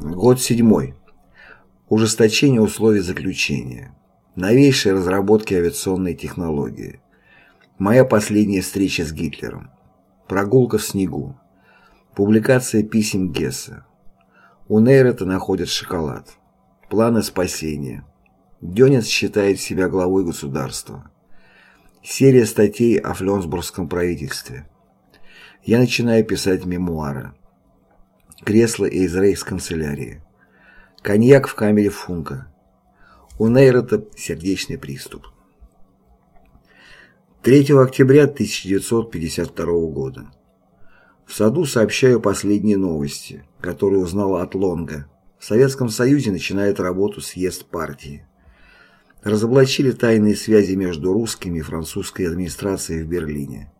Год седьмой. Ужесточение условий заключения. Новейшие разработки авиационной технологии. Моя последняя встреча с Гитлером. Прогулка в снегу. Публикация писем Гесса. У Нейрета находят шоколад. Планы спасения. Дёнец считает себя главой государства. Серия статей о фленсбургском правительстве. Я начинаю писать мемуары. Кресло из рейхсканцелярии. Коньяк в камере Функа. У Нейрота сердечный приступ. 3 октября 1952 года. В саду сообщаю последние новости, которые узнал от Лонга. В Советском Союзе начинает работу съезд партии. Разоблачили тайные связи между русскими и французской администрацией в Берлине.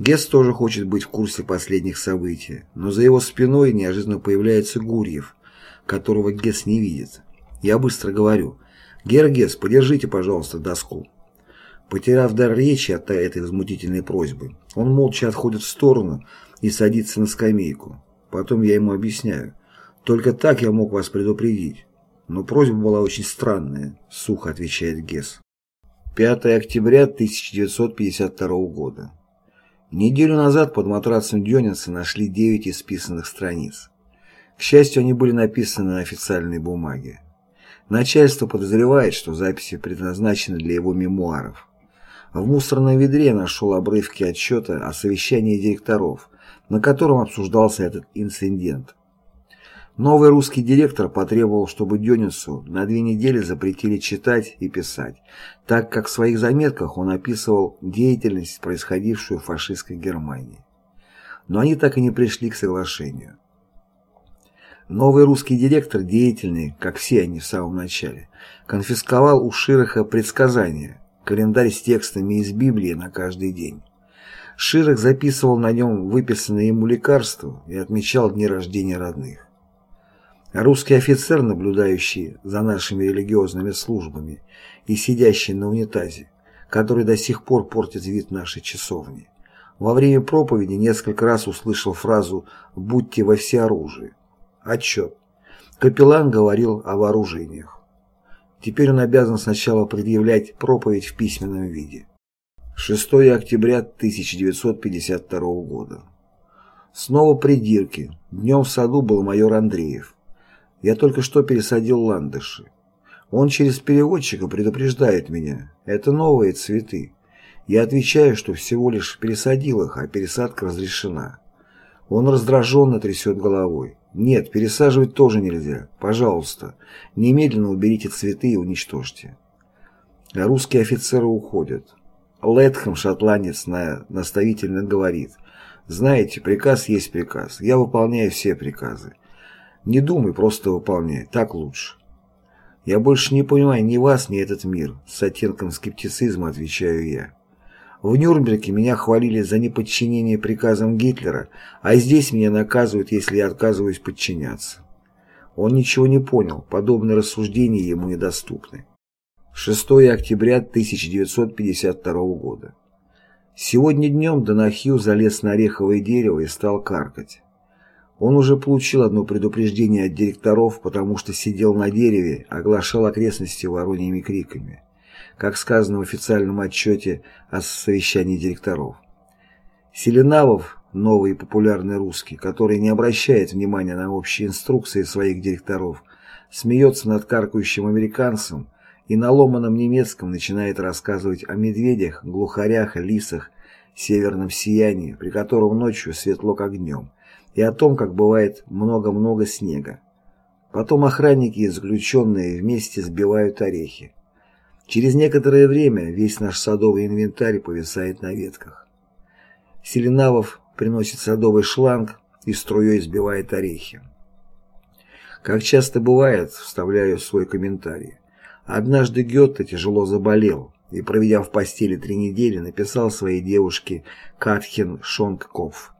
Гесс тоже хочет быть в курсе последних событий, но за его спиной неожиданно появляется Гурьев, которого Гесс не видит. Я быстро говорю, «Гергес, подержите, пожалуйста, доску». Потеряв дар речи от этой возмутительной просьбы, он молча отходит в сторону и садится на скамейку. Потом я ему объясняю. «Только так я мог вас предупредить». Но просьба была очень странная, сухо отвечает Гесс. 5 октября 1952 года. Неделю назад под матрацем Дёнинса нашли 9 исписанных страниц. К счастью, они были написаны на официальной бумаге. Начальство подозревает, что записи предназначены для его мемуаров. В мусорном ведре нашел обрывки отчета о совещании директоров, на котором обсуждался этот инцидент. Новый русский директор потребовал, чтобы Дёнису на две недели запретили читать и писать, так как в своих заметках он описывал деятельность, происходившую в фашистской Германии. Но они так и не пришли к соглашению. Новый русский директор, деятельный, как все они в самом начале, конфисковал у Широха предсказания, календарь с текстами из Библии на каждый день. Широх записывал на нем выписанные ему лекарства и отмечал дни рождения родных. Русский офицер, наблюдающий за нашими религиозными службами и сидящий на унитазе, который до сих пор портит вид нашей часовни, во время проповеди несколько раз услышал фразу «будьте во всеоружии». Отчет. Капеллан говорил о вооружениях. Теперь он обязан сначала предъявлять проповедь в письменном виде. 6 октября 1952 года. Снова придирки. Днем в саду был майор Андреев. Я только что пересадил ландыши. Он через переводчика предупреждает меня. Это новые цветы. Я отвечаю, что всего лишь пересадил их, а пересадка разрешена. Он раздраженно трясет головой. Нет, пересаживать тоже нельзя. Пожалуйста, немедленно уберите цветы и уничтожьте. А русские офицеры уходят. Летхэм, шотландец, на, наставительно говорит. Знаете, приказ есть приказ. Я выполняю все приказы. Не думай, просто выполняй. Так лучше. Я больше не понимаю ни вас, ни этот мир. С оттенком скептицизма отвечаю я. В Нюрнберге меня хвалили за неподчинение приказам Гитлера, а здесь меня наказывают, если я отказываюсь подчиняться. Он ничего не понял, подобные рассуждения ему недоступны. 6 октября 1952 года. Сегодня днем Донахью залез на ореховое дерево и стал каркать. Он уже получил одно предупреждение от директоров, потому что сидел на дереве, оглашал окрестности вороньими криками как сказано в официальном отчете о совещании директоров. Селенавов, новый популярный русский, который не обращает внимания на общие инструкции своих директоров, смеется над каркающим американцем и на ломаном немецком начинает рассказывать о медведях, глухарях, лисах, северном сиянии, при котором ночью светло как днем, и о том, как бывает много-много снега. Потом охранники и заключенные вместе сбивают орехи. Через некоторое время весь наш садовый инвентарь повисает на ветках. Селенавов приносит садовый шланг и струей сбивает орехи. Как часто бывает, вставляю свой комментарий. Однажды Гетте тяжело заболел и, проведя в постели три недели, написал своей девушке Катхин Шонкков.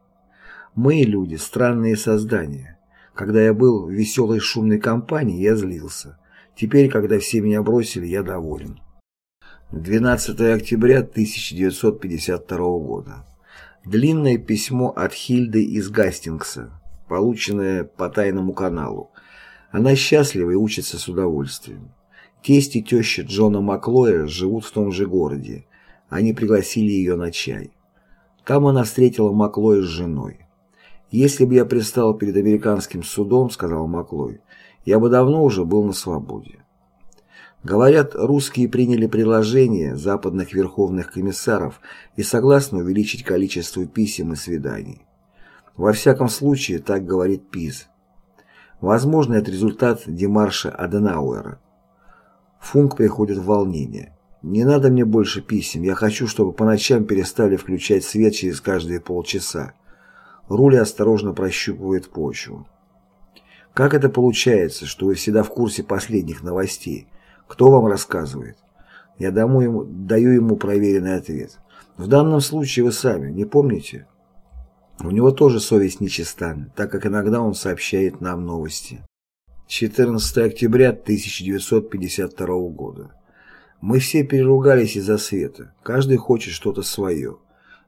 «Мы, люди, странные создания. Когда я был в веселой шумной компании, я злился. Теперь, когда все меня бросили, я доволен. 12 октября 1952 года. Длинное письмо от Хильды из Гастингса. полученное по тайному каналу. Она счастлива и учится с удовольствием. Тесть и теща Джона Маклоя живут в том же городе. Они пригласили ее на чай. Там она встретила Маклоя с женой. «Если бы я предстал перед американским судом, — сказал Маклой, — я бы давно уже был на свободе». Говорят, русские приняли предложение западных верховных комиссаров и согласны увеличить количество писем и свиданий. Во всяком случае, так говорит ПИЗ. Возможно, это результат демарша Аденауэра. Функ приходит в волнение. «Не надо мне больше писем, я хочу, чтобы по ночам перестали включать свет через каждые полчаса». Рули осторожно прощупывает почву. «Как это получается, что вы всегда в курсе последних новостей? Кто вам рассказывает?» Я ему, даю ему проверенный ответ. В данном случае вы сами, не помните? У него тоже совесть нечиста, так как иногда он сообщает нам новости. 14 октября 1952 года. Мы все переругались из-за света. Каждый хочет что-то свое.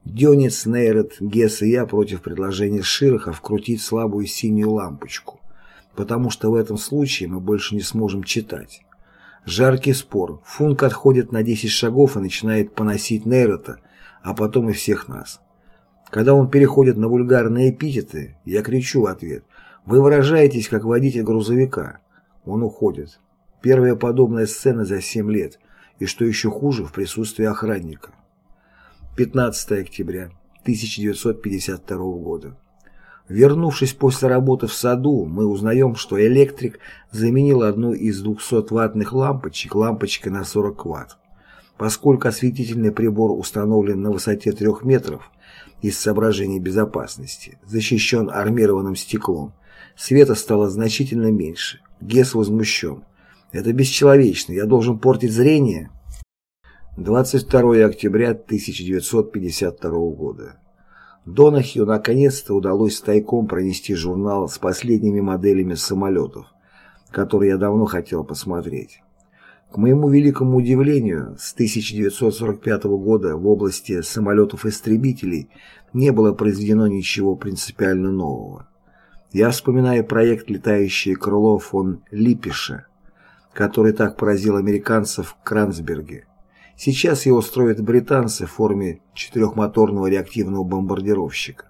Дёнец, Нейрет, Гесс и я против предложения Широха вкрутить слабую синюю лампочку, потому что в этом случае мы больше не сможем читать. Жаркий спор. Функ отходит на 10 шагов и начинает поносить Нейрета, а потом и всех нас. Когда он переходит на вульгарные эпитеты, я кричу в ответ вы выражаетесь, как водитель грузовика. Он уходит. Первая подобная сцена за 7 лет. И что еще хуже, в присутствии охранника. 15 октября 1952 года. Вернувшись после работы в саду, мы узнаем, что электрик заменил одну из 200-ваттных лампочек лампочкой на 40 ватт. Поскольку осветительный прибор установлен на высоте 3 метров, из соображений безопасности, защищен армированным стеклом, Света стало значительно меньше. Гес возмущен. «Это бесчеловечно. Я должен портить зрение?» 22 октября 1952 года. Донахью наконец-то удалось тайком пронести журнал с последними моделями самолетов, который я давно хотел посмотреть. К моему великому удивлению, с 1945 года в области самолетов-истребителей не было произведено ничего принципиально нового. Я вспоминаю проект «Летающее крыло» фон Липпиша, который так поразил американцев в Кранцберге. Сейчас его строят британцы в форме четырехмоторного реактивного бомбардировщика.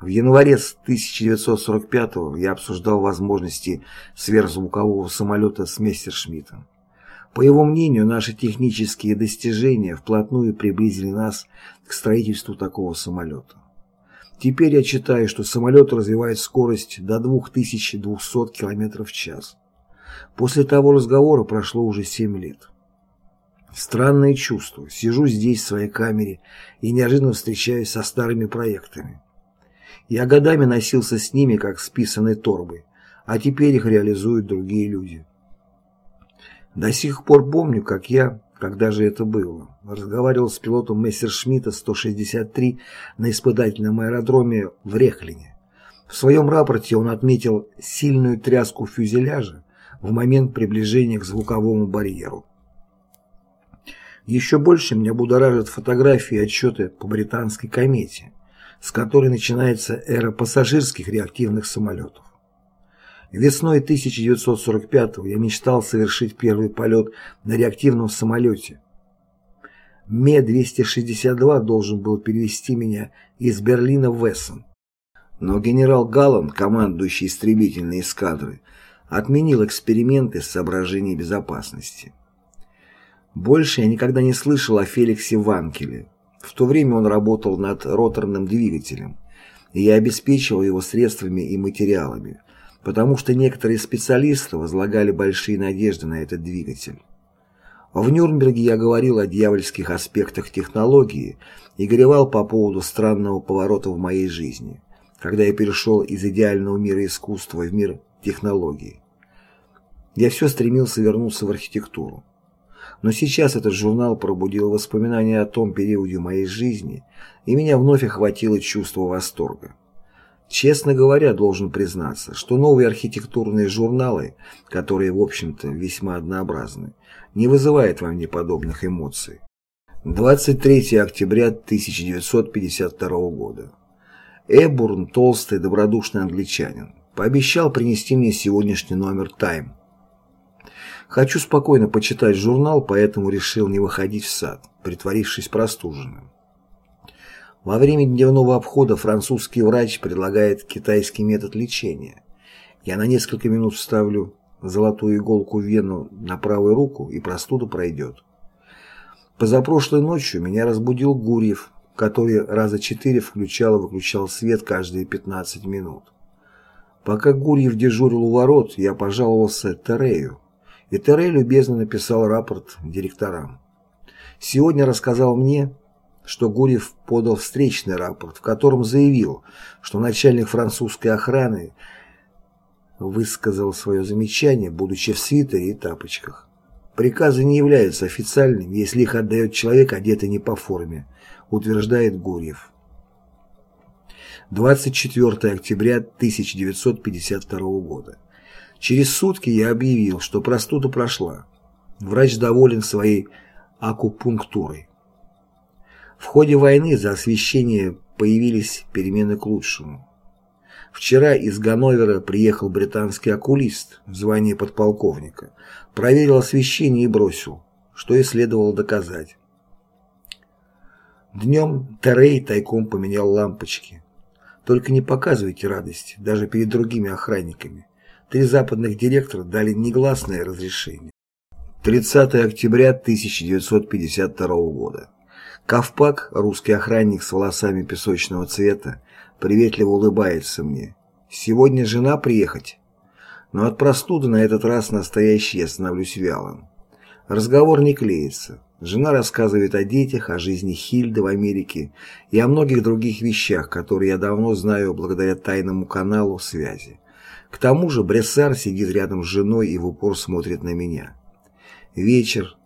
В январе 1945 я обсуждал возможности сверхзвукового самолета с Мессершмиттом. По его мнению, наши технические достижения вплотную приблизили нас к строительству такого самолета. Теперь я читаю, что самолет развивает скорость до 2200 км в час. После того разговора прошло уже 7 лет. Странное чувство. Сижу здесь в своей камере и неожиданно встречаюсь со старыми проектами. Я годами носился с ними, как с писаной торбой, а теперь их реализуют другие люди. До сих пор помню, как я когда же это было? Разговаривал с пилотом Мессершмитта 163 на испытательном аэродроме в Рехлине. В своем рапорте он отметил сильную тряску фюзеляжа в момент приближения к звуковому барьеру. Еще больше меня будоражат фотографии и отчеты по британской комете, с которой начинается эра пассажирских реактивных самолетов. Весной 1945 я мечтал совершить первый полет на реактивном самолете. Ме-262 должен был перевести меня из Берлина в Эссен. Но генерал Галлан, командующий истребительной эскадрой, отменил эксперименты с соображений безопасности. Больше я никогда не слышал о Феликсе Ванкеле. В то время он работал над роторным двигателем, и я обеспечивал его средствами и материалами, потому что некоторые специалисты возлагали большие надежды на этот двигатель. В Нюрнберге я говорил о дьявольских аспектах технологии и горевал по поводу странного поворота в моей жизни, когда я перешел из идеального мира искусства в мир технологии. Я все стремился вернуться в архитектуру. Но сейчас этот журнал пробудил воспоминания о том периоде моей жизни, и меня вновь охватило чувство восторга. Честно говоря, должен признаться, что новые архитектурные журналы, которые, в общем-то, весьма однообразны, не вызывают во мне подобных эмоций. 23 октября 1952 года. Эбурн, толстый, добродушный англичанин, пообещал принести мне сегодняшний номер «Тайм». Хочу спокойно почитать журнал, поэтому решил не выходить в сад, притворившись простуженным. Во время дневного обхода французский врач предлагает китайский метод лечения. Я на несколько минут вставлю золотую иголку в вену на правую руку, и простуда пройдет. Позапрошлой ночью меня разбудил Гурьев, который раза четыре включал и выключал свет каждые 15 минут. Пока Гурьев дежурил у ворот, я пожаловался Терею, и любезно написал рапорт директорам. Сегодня рассказал мне, что Гурьев подал встречный рапорт, в котором заявил, что начальник французской охраны высказал свое замечание, будучи в свитере и тапочках. Приказы не являются официальными, если их отдает человек, одетый не по форме, утверждает Гурьев. 24 октября 1952 года. Через сутки я объявил, что простуда прошла. Врач доволен своей акупунктурой. В ходе войны за освещение появились перемены к лучшему. Вчера из Ганновера приехал британский окулист в звании подполковника, проверил освещение и бросил, что и следовало доказать. Днем Терей тайком поменял лампочки. Только не показывайте радости, даже перед другими охранниками. Три западных директора дали негласное разрешение. 30 октября 1952 года. Ковпак, русский охранник с волосами песочного цвета, приветливо улыбается мне. «Сегодня жена приехать?» Но от простуды на этот раз настоящий я становлюсь вялым. Разговор не клеится. Жена рассказывает о детях, о жизни Хильды в Америке и о многих других вещах, которые я давно знаю благодаря тайному каналу связи. К тому же Брессар сидит рядом с женой и в упор смотрит на меня. Вечер.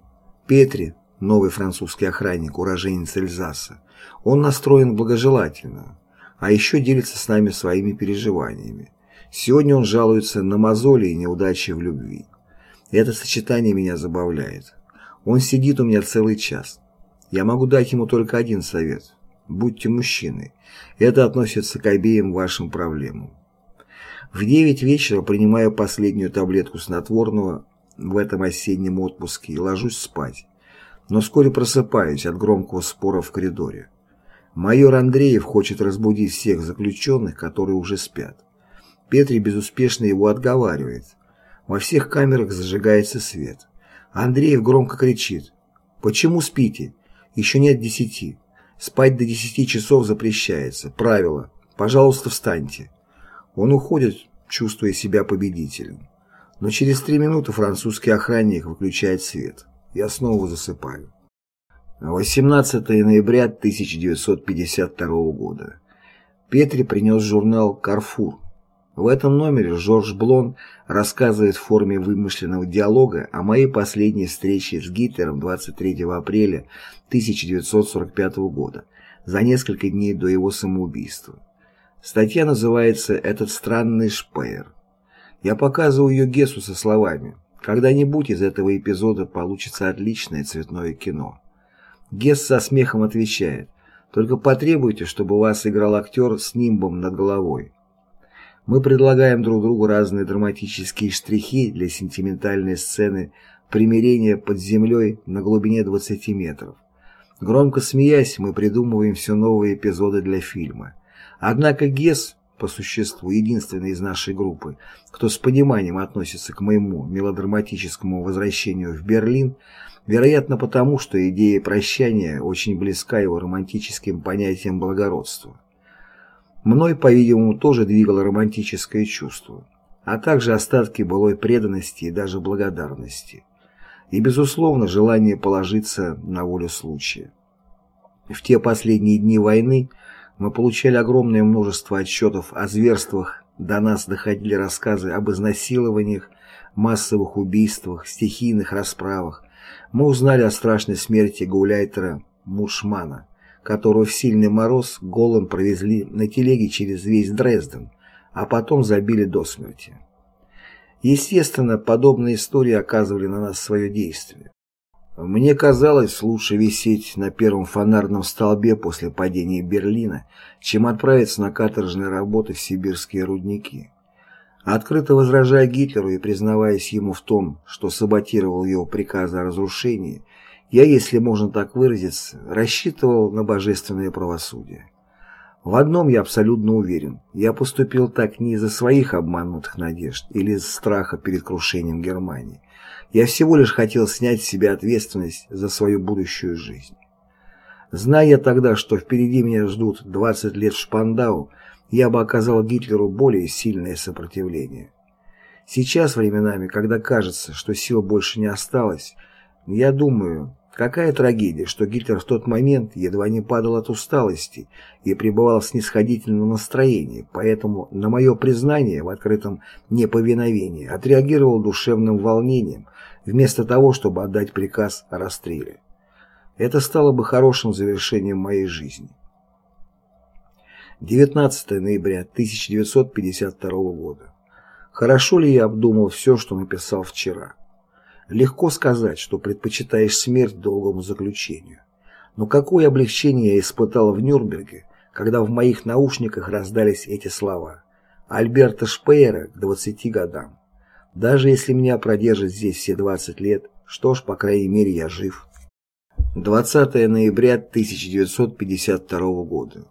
Петри, новый французский охранник, уроженец Эльзаса, он настроен благожелательно а еще делится с нами своими переживаниями. Сегодня он жалуется на мозоли и неудачи в любви. Это сочетание меня забавляет. Он сидит у меня целый час. Я могу дать ему только один совет. Будьте мужчиной. Это относится к обеим вашим проблемам. В девять вечера принимаю последнюю таблетку снотворного в этом осеннем отпуске и ложусь спать. Но вскоре просыпаюсь от громкого спора в коридоре. Майор Андреев хочет разбудить всех заключенных, которые уже спят. Петри безуспешно его отговаривает. Во всех камерах зажигается свет. Андреев громко кричит. «Почему спите? Еще нет десяти. Спать до десяти часов запрещается. Правило. Пожалуйста, встаньте». Он уходит, чувствуя себя победителем. Но через три минуты французский охранник выключает свет. Я снова засыпаю. 18 ноября 1952 года. Петри принес журнал «Карфур». В этом номере Жорж Блон рассказывает в форме вымышленного диалога о моей последней встрече с Гитлером 23 апреля 1945 года, за несколько дней до его самоубийства. Статья называется «Этот странный шпеер». Я показываю ее Гессу со словами «Когда-нибудь из этого эпизода получится отличное цветное кино». Гесс со смехом отвечает, «Только потребуйте, чтобы вас играл актер с нимбом над головой». Мы предлагаем друг другу разные драматические штрихи для сентиментальной сцены примирения под землей на глубине 20 метров. Громко смеясь, мы придумываем все новые эпизоды для фильма. Однако Гесс, по существу единственный из нашей группы, кто с пониманием относится к моему мелодраматическому возвращению в Берлин, Вероятно потому, что идея прощания очень близка его романтическим понятиям благородства. Мной, по-видимому, тоже двигало романтическое чувство, а также остатки былой преданности и даже благодарности. И, безусловно, желание положиться на волю случая. В те последние дни войны мы получали огромное множество отчетов о зверствах, до нас доходили рассказы об изнасилованиях, массовых убийствах, стихийных расправах, мы узнали о страшной смерти гауляйтера Мушмана, которого в сильный мороз голым провезли на телеге через весь Дрезден, а потом забили до смерти. Естественно, подобные истории оказывали на нас свое действие. Мне казалось лучше висеть на первом фонарном столбе после падения Берлина, чем отправиться на каторжные работы в сибирские рудники. Открыто возражая Гитлеру и признаваясь ему в том, что саботировал его приказы о разрушении, я, если можно так выразиться, рассчитывал на божественное правосудие. В одном я абсолютно уверен. Я поступил так не из-за своих обманутых надежд или из страха перед крушением Германии. Я всего лишь хотел снять с себя ответственность за свою будущую жизнь. Зная тогда, что впереди меня ждут 20 лет в Шпандау, я бы оказал Гитлеру более сильное сопротивление. Сейчас временами, когда кажется, что сил больше не осталось, я думаю, какая трагедия, что Гитлер в тот момент едва не падал от усталости и пребывал в снисходительном настроении, поэтому на мое признание в открытом неповиновении отреагировал душевным волнением, вместо того, чтобы отдать приказ о расстреле. Это стало бы хорошим завершением моей жизни. 19 ноября 1952 года. Хорошо ли я обдумал все, что написал вчера? Легко сказать, что предпочитаешь смерть долгому заключению. Но какое облегчение я испытал в Нюрнберге, когда в моих наушниках раздались эти слова. Альберта Шпеера к 20 годам. Даже если меня продержат здесь все 20 лет, что ж, по крайней мере, я жив. 20 ноября 1952 года.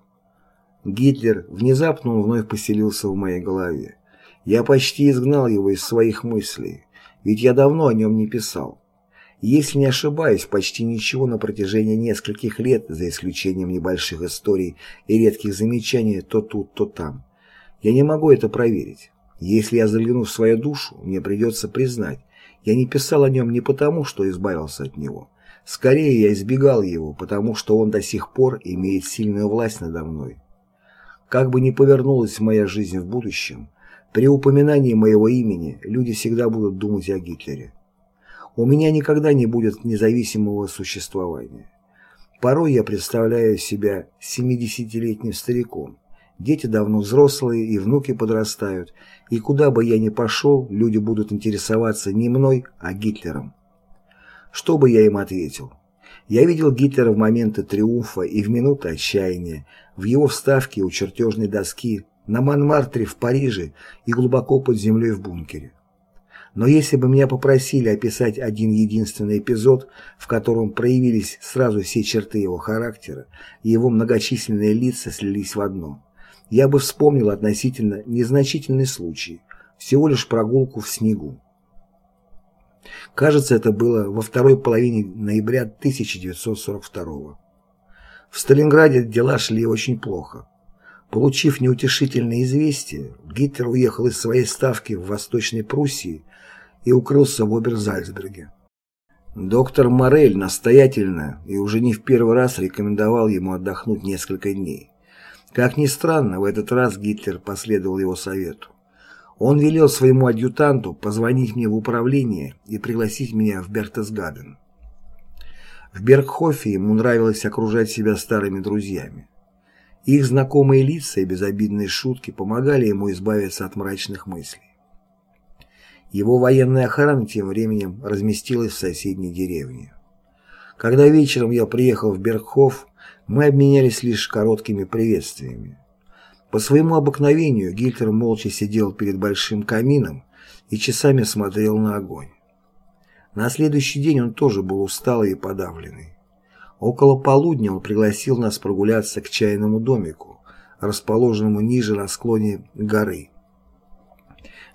Гитлер, внезапно он вновь поселился в моей голове. Я почти изгнал его из своих мыслей, ведь я давно о нем не писал. Если не ошибаюсь, почти ничего на протяжении нескольких лет, за исключением небольших историй и редких замечаний то тут, то там. Я не могу это проверить. Если я загляну в свою душу, мне придется признать, я не писал о нем не потому, что избавился от него. Скорее, я избегал его, потому что он до сих пор имеет сильную власть надо мной. Как бы ни повернулась моя жизнь в будущем, при упоминании моего имени люди всегда будут думать о Гитлере. У меня никогда не будет независимого существования. Порой я представляю себя 70-летним стариком, Дети давно взрослые, и внуки подрастают, и куда бы я ни пошел, люди будут интересоваться не мной, а Гитлером. Что бы я им ответил? Я видел Гитлера в моменты триумфа и в минуты отчаяния, в его вставке у чертежной доски, на Монмартре в Париже и глубоко под землей в бункере. Но если бы меня попросили описать один единственный эпизод, в котором проявились сразу все черты его характера, и его многочисленные лица слились в одно – я бы вспомнил относительно незначительный случай, всего лишь прогулку в снегу. Кажется, это было во второй половине ноября 1942 В Сталинграде дела шли очень плохо. Получив неутешительное известие, Гитлер уехал из своей ставки в Восточной Пруссии и укрылся в Оберзальцберге. Доктор Морель настоятельно и уже не в первый раз рекомендовал ему отдохнуть несколько дней. Как ни странно, в этот раз Гитлер последовал его совету. Он велел своему адъютанту позвонить мне в управление и пригласить меня в Бертесгаден. В Бергхофе ему нравилось окружать себя старыми друзьями. Их знакомые лица и безобидные шутки помогали ему избавиться от мрачных мыслей. Его военная охрана тем временем разместилась в соседней деревне. Когда вечером я приехал в Бергхоф, мы обменялись лишь короткими приветствиями. По своему обыкновению Гитлер молча сидел перед большим камином и часами смотрел на огонь. На следующий день он тоже был усталый и подавленный. Около полудня он пригласил нас прогуляться к чайному домику, расположенному ниже на склоне горы.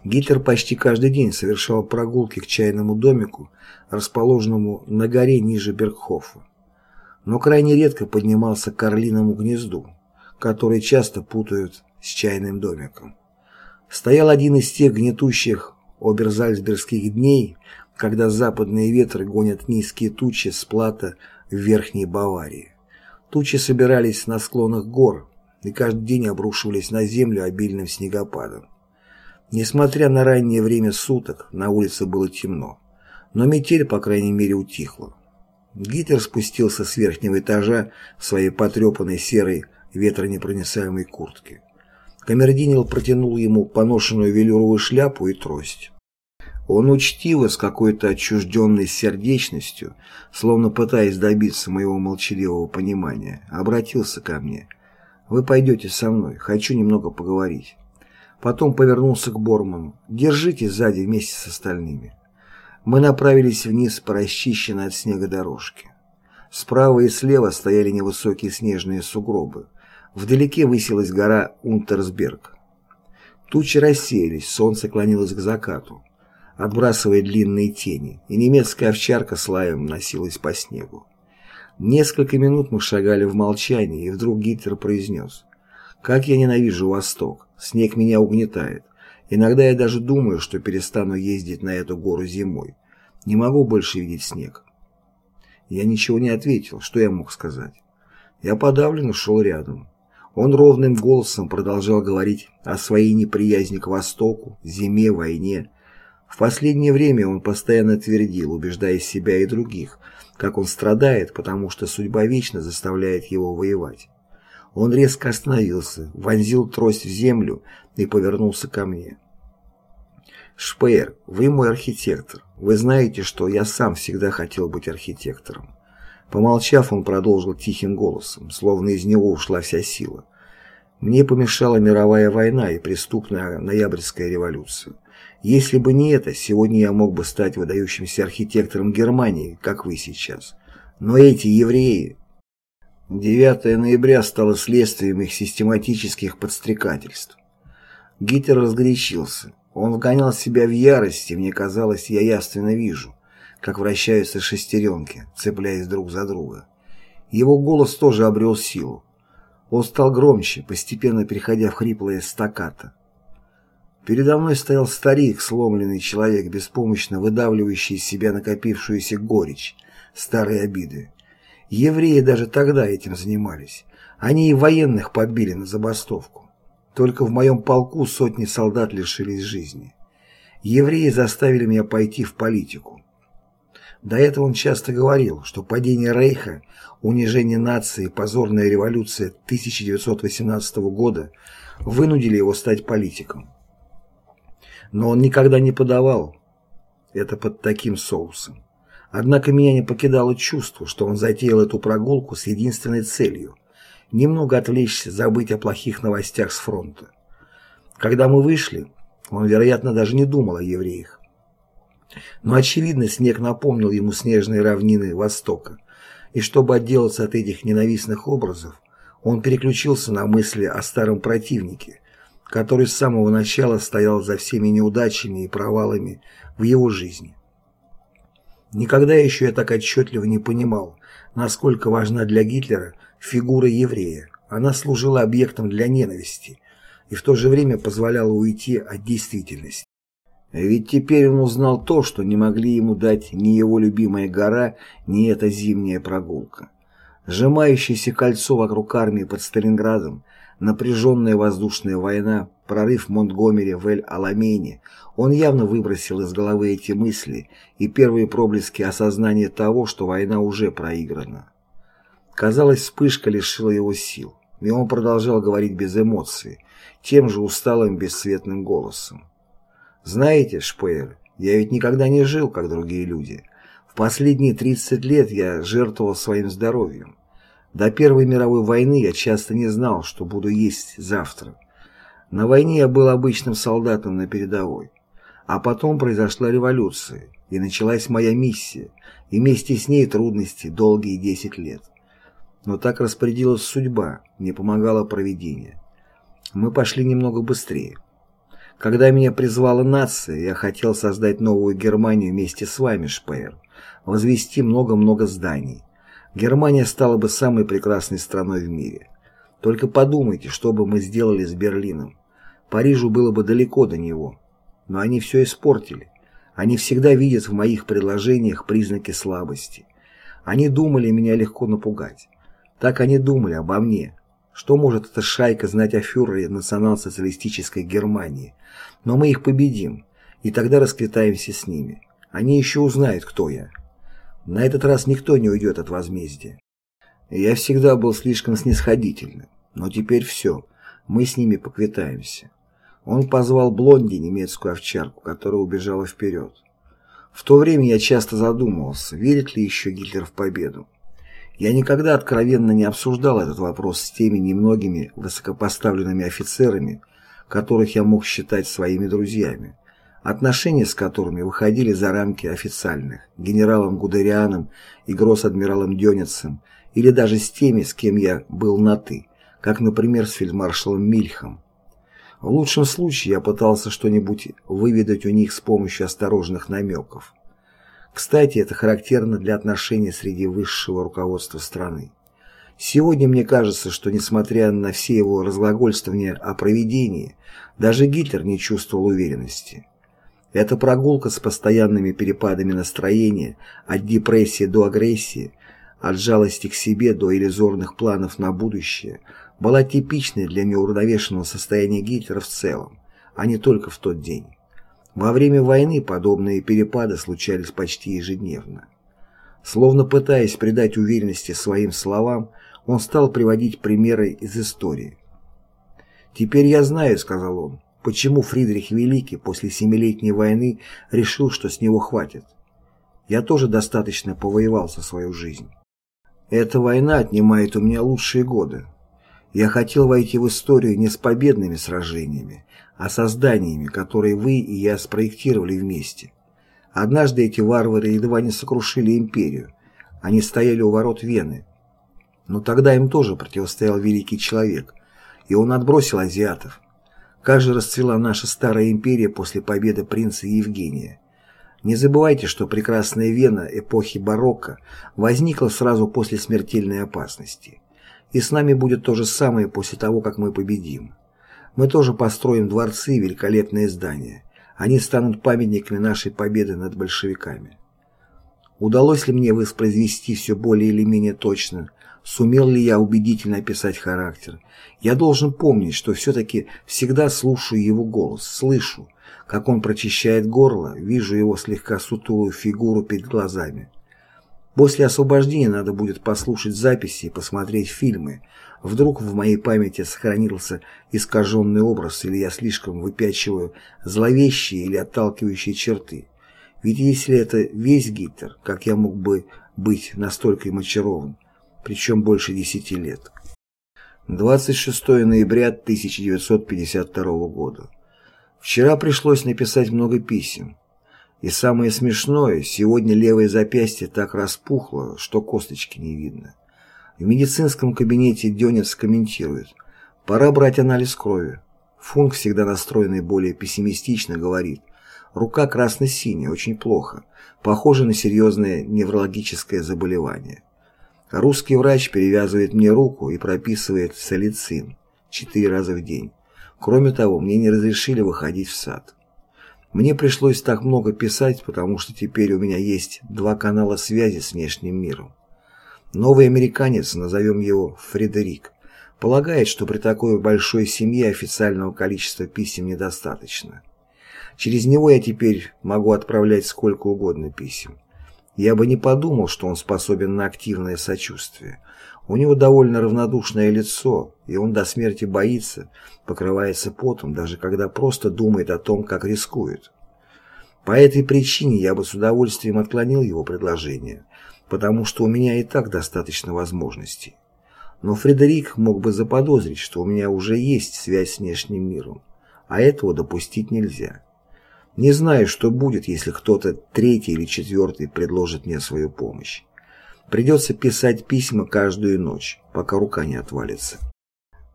Гитлер почти каждый день совершал прогулки к чайному домику, расположенному на горе ниже Бергхофа но крайне редко поднимался к орлиному гнезду, который часто путают с чайным домиком. Стоял один из тех гнетущих оберзальцбергских дней, когда западные ветры гонят низкие тучи с плата в Верхней Баварии. Тучи собирались на склонах гор и каждый день обрушивались на землю обильным снегопадом. Несмотря на раннее время суток, на улице было темно, но метель, по крайней мере, утихла. Гитлер спустился с верхнего этажа в своей потрепанной серой ветронепроницаемой куртке. Камердинер протянул ему поношенную велюровую шляпу и трость. Он учтиво, с какой-то отчужденной сердечностью, словно пытаясь добиться моего молчаливого понимания, обратился ко мне. «Вы пойдете со мной, хочу немного поговорить». Потом повернулся к Борману. «Держите сзади вместе с остальными». Мы направились вниз по расчищенной от снега дорожке. Справа и слева стояли невысокие снежные сугробы. Вдалеке высилась гора Унтерсберг. Тучи рассеялись, солнце клонилось к закату, отбрасывая длинные тени, и немецкая овчарка с лаем носилась по снегу. Несколько минут мы шагали в молчании, и вдруг Гитлер произнес «Как я ненавижу Восток! Снег меня угнетает. Иногда я даже думаю, что перестану ездить на эту гору зимой. Не могу больше видеть снег». Я ничего не ответил, что я мог сказать. Я подавленно шел рядом. Он ровным голосом продолжал говорить о своей неприязни к Востоку, зиме, войне. В последнее время он постоянно твердил, убеждая себя и других, как он страдает, потому что судьба вечно заставляет его воевать. Он резко остановился, вонзил трость в землю и повернулся ко мне. «Шпеер, вы мой архитектор. Вы знаете, что я сам всегда хотел быть архитектором. Помолчав, он продолжил тихим голосом, словно из него ушла вся сила. Мне помешала мировая война и преступная ноябрьская революция. Если бы не это, сегодня я мог бы стать выдающимся архитектором Германии, как вы сейчас. Но эти евреи... 9 ноября стало следствием их систематических подстрекательств. Гитлер разгорячился. Он вгонял себя в ярость, и мне казалось, я явственно вижу как вращаются шестеренки, цепляясь друг за друга. Его голос тоже обрел силу. Он стал громче, постепенно переходя в хриплое стаккато. Передо мной стоял старик, сломленный человек, беспомощно выдавливающий из себя накопившуюся горечь, старые обиды. Евреи даже тогда этим занимались. Они и военных подбили на забастовку. Только в моем полку сотни солдат лишились жизни. Евреи заставили меня пойти в политику. До этого он часто говорил, что падение Рейха, унижение нации, позорная революция 1918 года вынудили его стать политиком. Но он никогда не подавал это под таким соусом. Однако меня не покидало чувство, что он затеял эту прогулку с единственной целью – немного отвлечься, забыть о плохих новостях с фронта. Когда мы вышли, он, вероятно, даже не думал о евреях. Но, очевидно, снег напомнил ему снежные равнины Востока, и чтобы отделаться от этих ненавистных образов, он переключился на мысли о старом противнике, который с самого начала стоял за всеми неудачами и провалами в его жизни. Никогда еще я так отчетливо не понимал, насколько важна для Гитлера фигура еврея. Она служила объектом для ненависти и в то же время позволяла уйти от действительности. Ведь теперь он узнал то, что не могли ему дать ни его любимая гора, ни эта зимняя прогулка. Сжимающееся кольцо вокруг армии под Сталинградом, напряженная воздушная война, прорыв Монтгомери в Эль-Аламейне, он явно выбросил из головы эти мысли и первые проблески осознания того, что война уже проиграна. Казалось, вспышка лишила его сил, и он продолжал говорить без эмоций, тем же усталым бесцветным голосом. Знаете, Шпеер, я ведь никогда не жил, как другие люди. В последние 30 лет я жертвовал своим здоровьем. До Первой мировой войны я часто не знал, что буду есть завтра. На войне я был обычным солдатом на передовой. А потом произошла революция, и началась моя миссия, и вместе с ней трудности долгие 10 лет. Но так распорядилась судьба, мне помогало провидение. Мы пошли немного быстрее. Когда меня призвала нация, я хотел создать новую Германию вместе с вами, Шпеер, возвести много-много зданий. Германия стала бы самой прекрасной страной в мире. Только подумайте, что бы мы сделали с Берлином. Парижу было бы далеко до него. Но они все испортили. Они всегда видят в моих предложениях признаки слабости. Они думали меня легко напугать. Так они думали обо мне, что может эта шайка знать о фюрере национал-социалистической Германии? Но мы их победим, и тогда расквитаемся с ними. Они еще узнают, кто я. На этот раз никто не уйдет от возмездия. Я всегда был слишком снисходительным, но теперь все, мы с ними поквитаемся. Он позвал Блонди, немецкую овчарку, которая убежала вперед. В то время я часто задумывался, верит ли еще Гитлер в победу. Я никогда откровенно не обсуждал этот вопрос с теми немногими высокопоставленными офицерами, которых я мог считать своими друзьями, отношения с которыми выходили за рамки официальных, генералом Гудерианом и гросс-адмиралом Дёницем, или даже с теми, с кем я был на «ты», как, например, с фельдмаршалом Мильхом. В лучшем случае я пытался что-нибудь выведать у них с помощью осторожных намеков. Кстати, это характерно для отношений среди высшего руководства страны. Сегодня мне кажется, что несмотря на все его разглагольствования о проведении, даже Гитлер не чувствовал уверенности. Эта прогулка с постоянными перепадами настроения, от депрессии до агрессии, от жалости к себе до иллюзорных планов на будущее, была типичной для неуравновешенного состояния Гитлера в целом, а не только в тот день. Во время войны подобные перепады случались почти ежедневно. Словно пытаясь придать уверенности своим словам, он стал приводить примеры из истории. «Теперь я знаю», — сказал он, — «почему Фридрих Великий после Семилетней войны решил, что с него хватит. Я тоже достаточно повоевал за свою жизнь. Эта война отнимает у меня лучшие годы. Я хотел войти в историю не с победными сражениями, а созданиями, которые вы и я спроектировали вместе. Однажды эти варвары едва не сокрушили империю. Они стояли у ворот Вены. Но тогда им тоже противостоял великий человек, и он отбросил азиатов. Как же расцвела наша старая империя после победы принца Евгения. Не забывайте, что прекрасная Вена эпохи барокко возникла сразу после смертельной опасности. И с нами будет то же самое после того, как мы победим. Мы тоже построим дворцы и великолепные здания. Они станут памятниками нашей победы над большевиками. Удалось ли мне воспроизвести все более или менее точно? Сумел ли я убедительно описать характер? Я должен помнить, что все-таки всегда слушаю его голос, слышу, как он прочищает горло, вижу его слегка сутулую фигуру перед глазами. После освобождения надо будет послушать записи и посмотреть фильмы, Вдруг в моей памяти сохранился искаженный образ, или я слишком выпячиваю зловещие или отталкивающие черты. Ведь если это весь Гитлер, как я мог бы быть настолько им очарован, причем больше десяти лет. 26 ноября 1952 года. Вчера пришлось написать много писем. И самое смешное, сегодня левое запястье так распухло, что косточки не видно. В медицинском кабинете Дёнец комментирует. Пора брать анализ крови. Функ, всегда настроенный более пессимистично, говорит. Рука красно-синяя, очень плохо. Похоже на серьезное неврологическое заболевание. Русский врач перевязывает мне руку и прописывает салицин четыре раза в день. Кроме того, мне не разрешили выходить в сад. Мне пришлось так много писать, потому что теперь у меня есть два канала связи с внешним миром. Новый американец, назовем его Фредерик, полагает, что при такой большой семье официального количества писем недостаточно. Через него я теперь могу отправлять сколько угодно писем. Я бы не подумал, что он способен на активное сочувствие. У него довольно равнодушное лицо, и он до смерти боится, покрывается потом, даже когда просто думает о том, как рискует. По этой причине я бы с удовольствием отклонил его предложение – потому что у меня и так достаточно возможностей. Но Фредерик мог бы заподозрить, что у меня уже есть связь с внешним миром, а этого допустить нельзя. Не знаю, что будет, если кто-то третий или четвертый предложит мне свою помощь. Придется писать письма каждую ночь, пока рука не отвалится.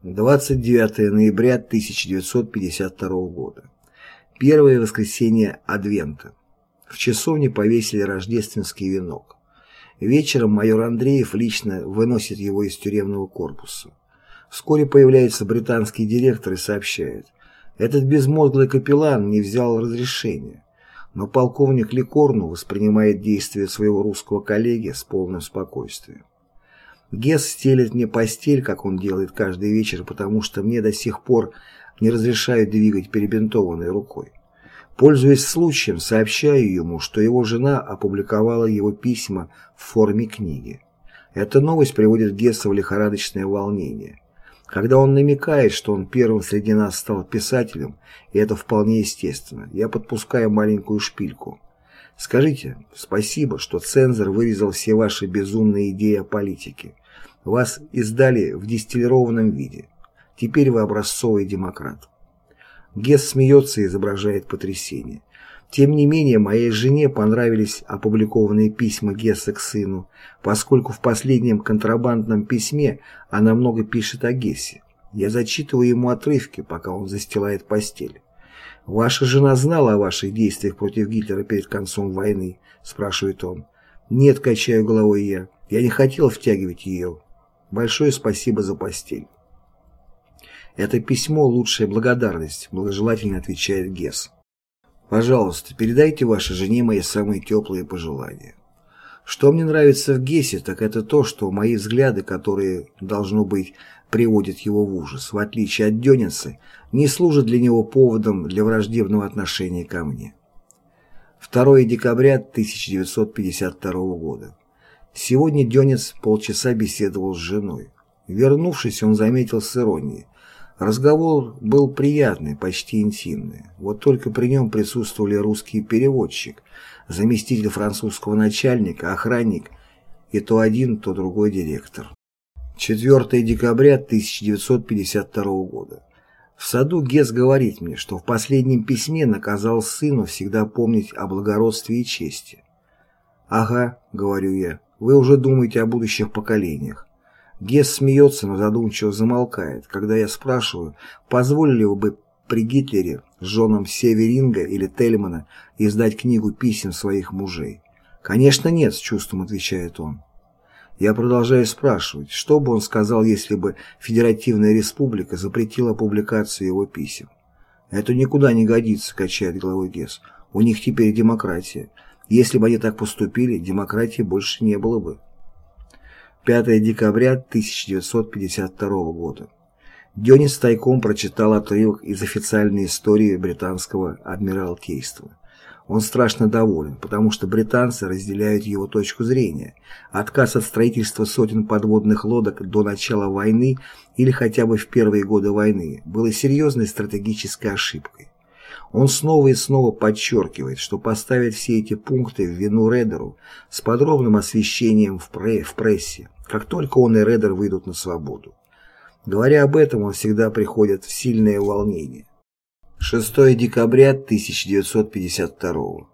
29 ноября 1952 года. Первое воскресенье Адвента. В часовне повесили рождественский венок. Вечером майор Андреев лично выносит его из тюремного корпуса. Вскоре появляется британский директор и сообщает, этот безмозглый капеллан не взял разрешения, но полковник Ликорну воспринимает действия своего русского коллеги с полным спокойствием. Гесс стелит мне постель, как он делает каждый вечер, потому что мне до сих пор не разрешают двигать перебинтованной рукой. Пользуясь случаем, сообщаю ему, что его жена опубликовала его письма в форме книги. Эта новость приводит Гесса в лихорадочное волнение. Когда он намекает, что он первым среди нас стал писателем, и это вполне естественно, я подпускаю маленькую шпильку. Скажите спасибо, что цензор вырезал все ваши безумные идеи о политике. Вас издали в дистиллированном виде. Теперь вы образцовый демократ. Гесс смеется и изображает потрясение. Тем не менее, моей жене понравились опубликованные письма Гесса к сыну, поскольку в последнем контрабандном письме она много пишет о Гессе. Я зачитываю ему отрывки, пока он застилает постель. «Ваша жена знала о ваших действиях против Гитлера перед концом войны?» – спрашивает он. «Нет», – качаю головой я. «Я не хотел втягивать ее. Большое спасибо за постель». «Это письмо – лучшая благодарность», – благожелательно отвечает Гесс. Пожалуйста, передайте вашей жене мои самые теплые пожелания. Что мне нравится в Гессе, так это то, что мои взгляды, которые, должно быть, приводят его в ужас, в отличие от Дёнинса, не служат для него поводом для враждебного отношения ко мне. 2 декабря 1952 года. Сегодня Дёнец полчаса беседовал с женой. Вернувшись, он заметил с иронией. Разговор был приятный, почти интимный. Вот только при нем присутствовали русский переводчик, заместитель французского начальника, охранник и то один, то другой директор. 4 декабря 1952 года. В саду Гес говорит мне, что в последнем письме наказал сыну всегда помнить о благородстве и чести. «Ага», — говорю я, — «вы уже думаете о будущих поколениях. Гесс смеется, но задумчиво замолкает, когда я спрашиваю, позволили бы при Гитлере женам Северинга или Тельмана издать книгу писем своих мужей. «Конечно нет», — с чувством отвечает он. Я продолжаю спрашивать, что бы он сказал, если бы Федеративная Республика запретила публикацию его писем. «Это никуда не годится», — качает головой Гесс. «У них теперь демократия. Если бы они так поступили, демократии больше не было бы». 5 декабря 1952 года. Дёнис тайком прочитал отрывок из официальной истории британского адмиралтейства. Он страшно доволен, потому что британцы разделяют его точку зрения. Отказ от строительства сотен подводных лодок до начала войны или хотя бы в первые годы войны было серьезной стратегической ошибкой. Он снова и снова подчеркивает, что поставить все эти пункты в вину Редеру с подробным освещением в, пре в прессе, как только он и Редер выйдут на свободу. Говоря об этом, он всегда приходит в сильное волнение. 6 декабря 1952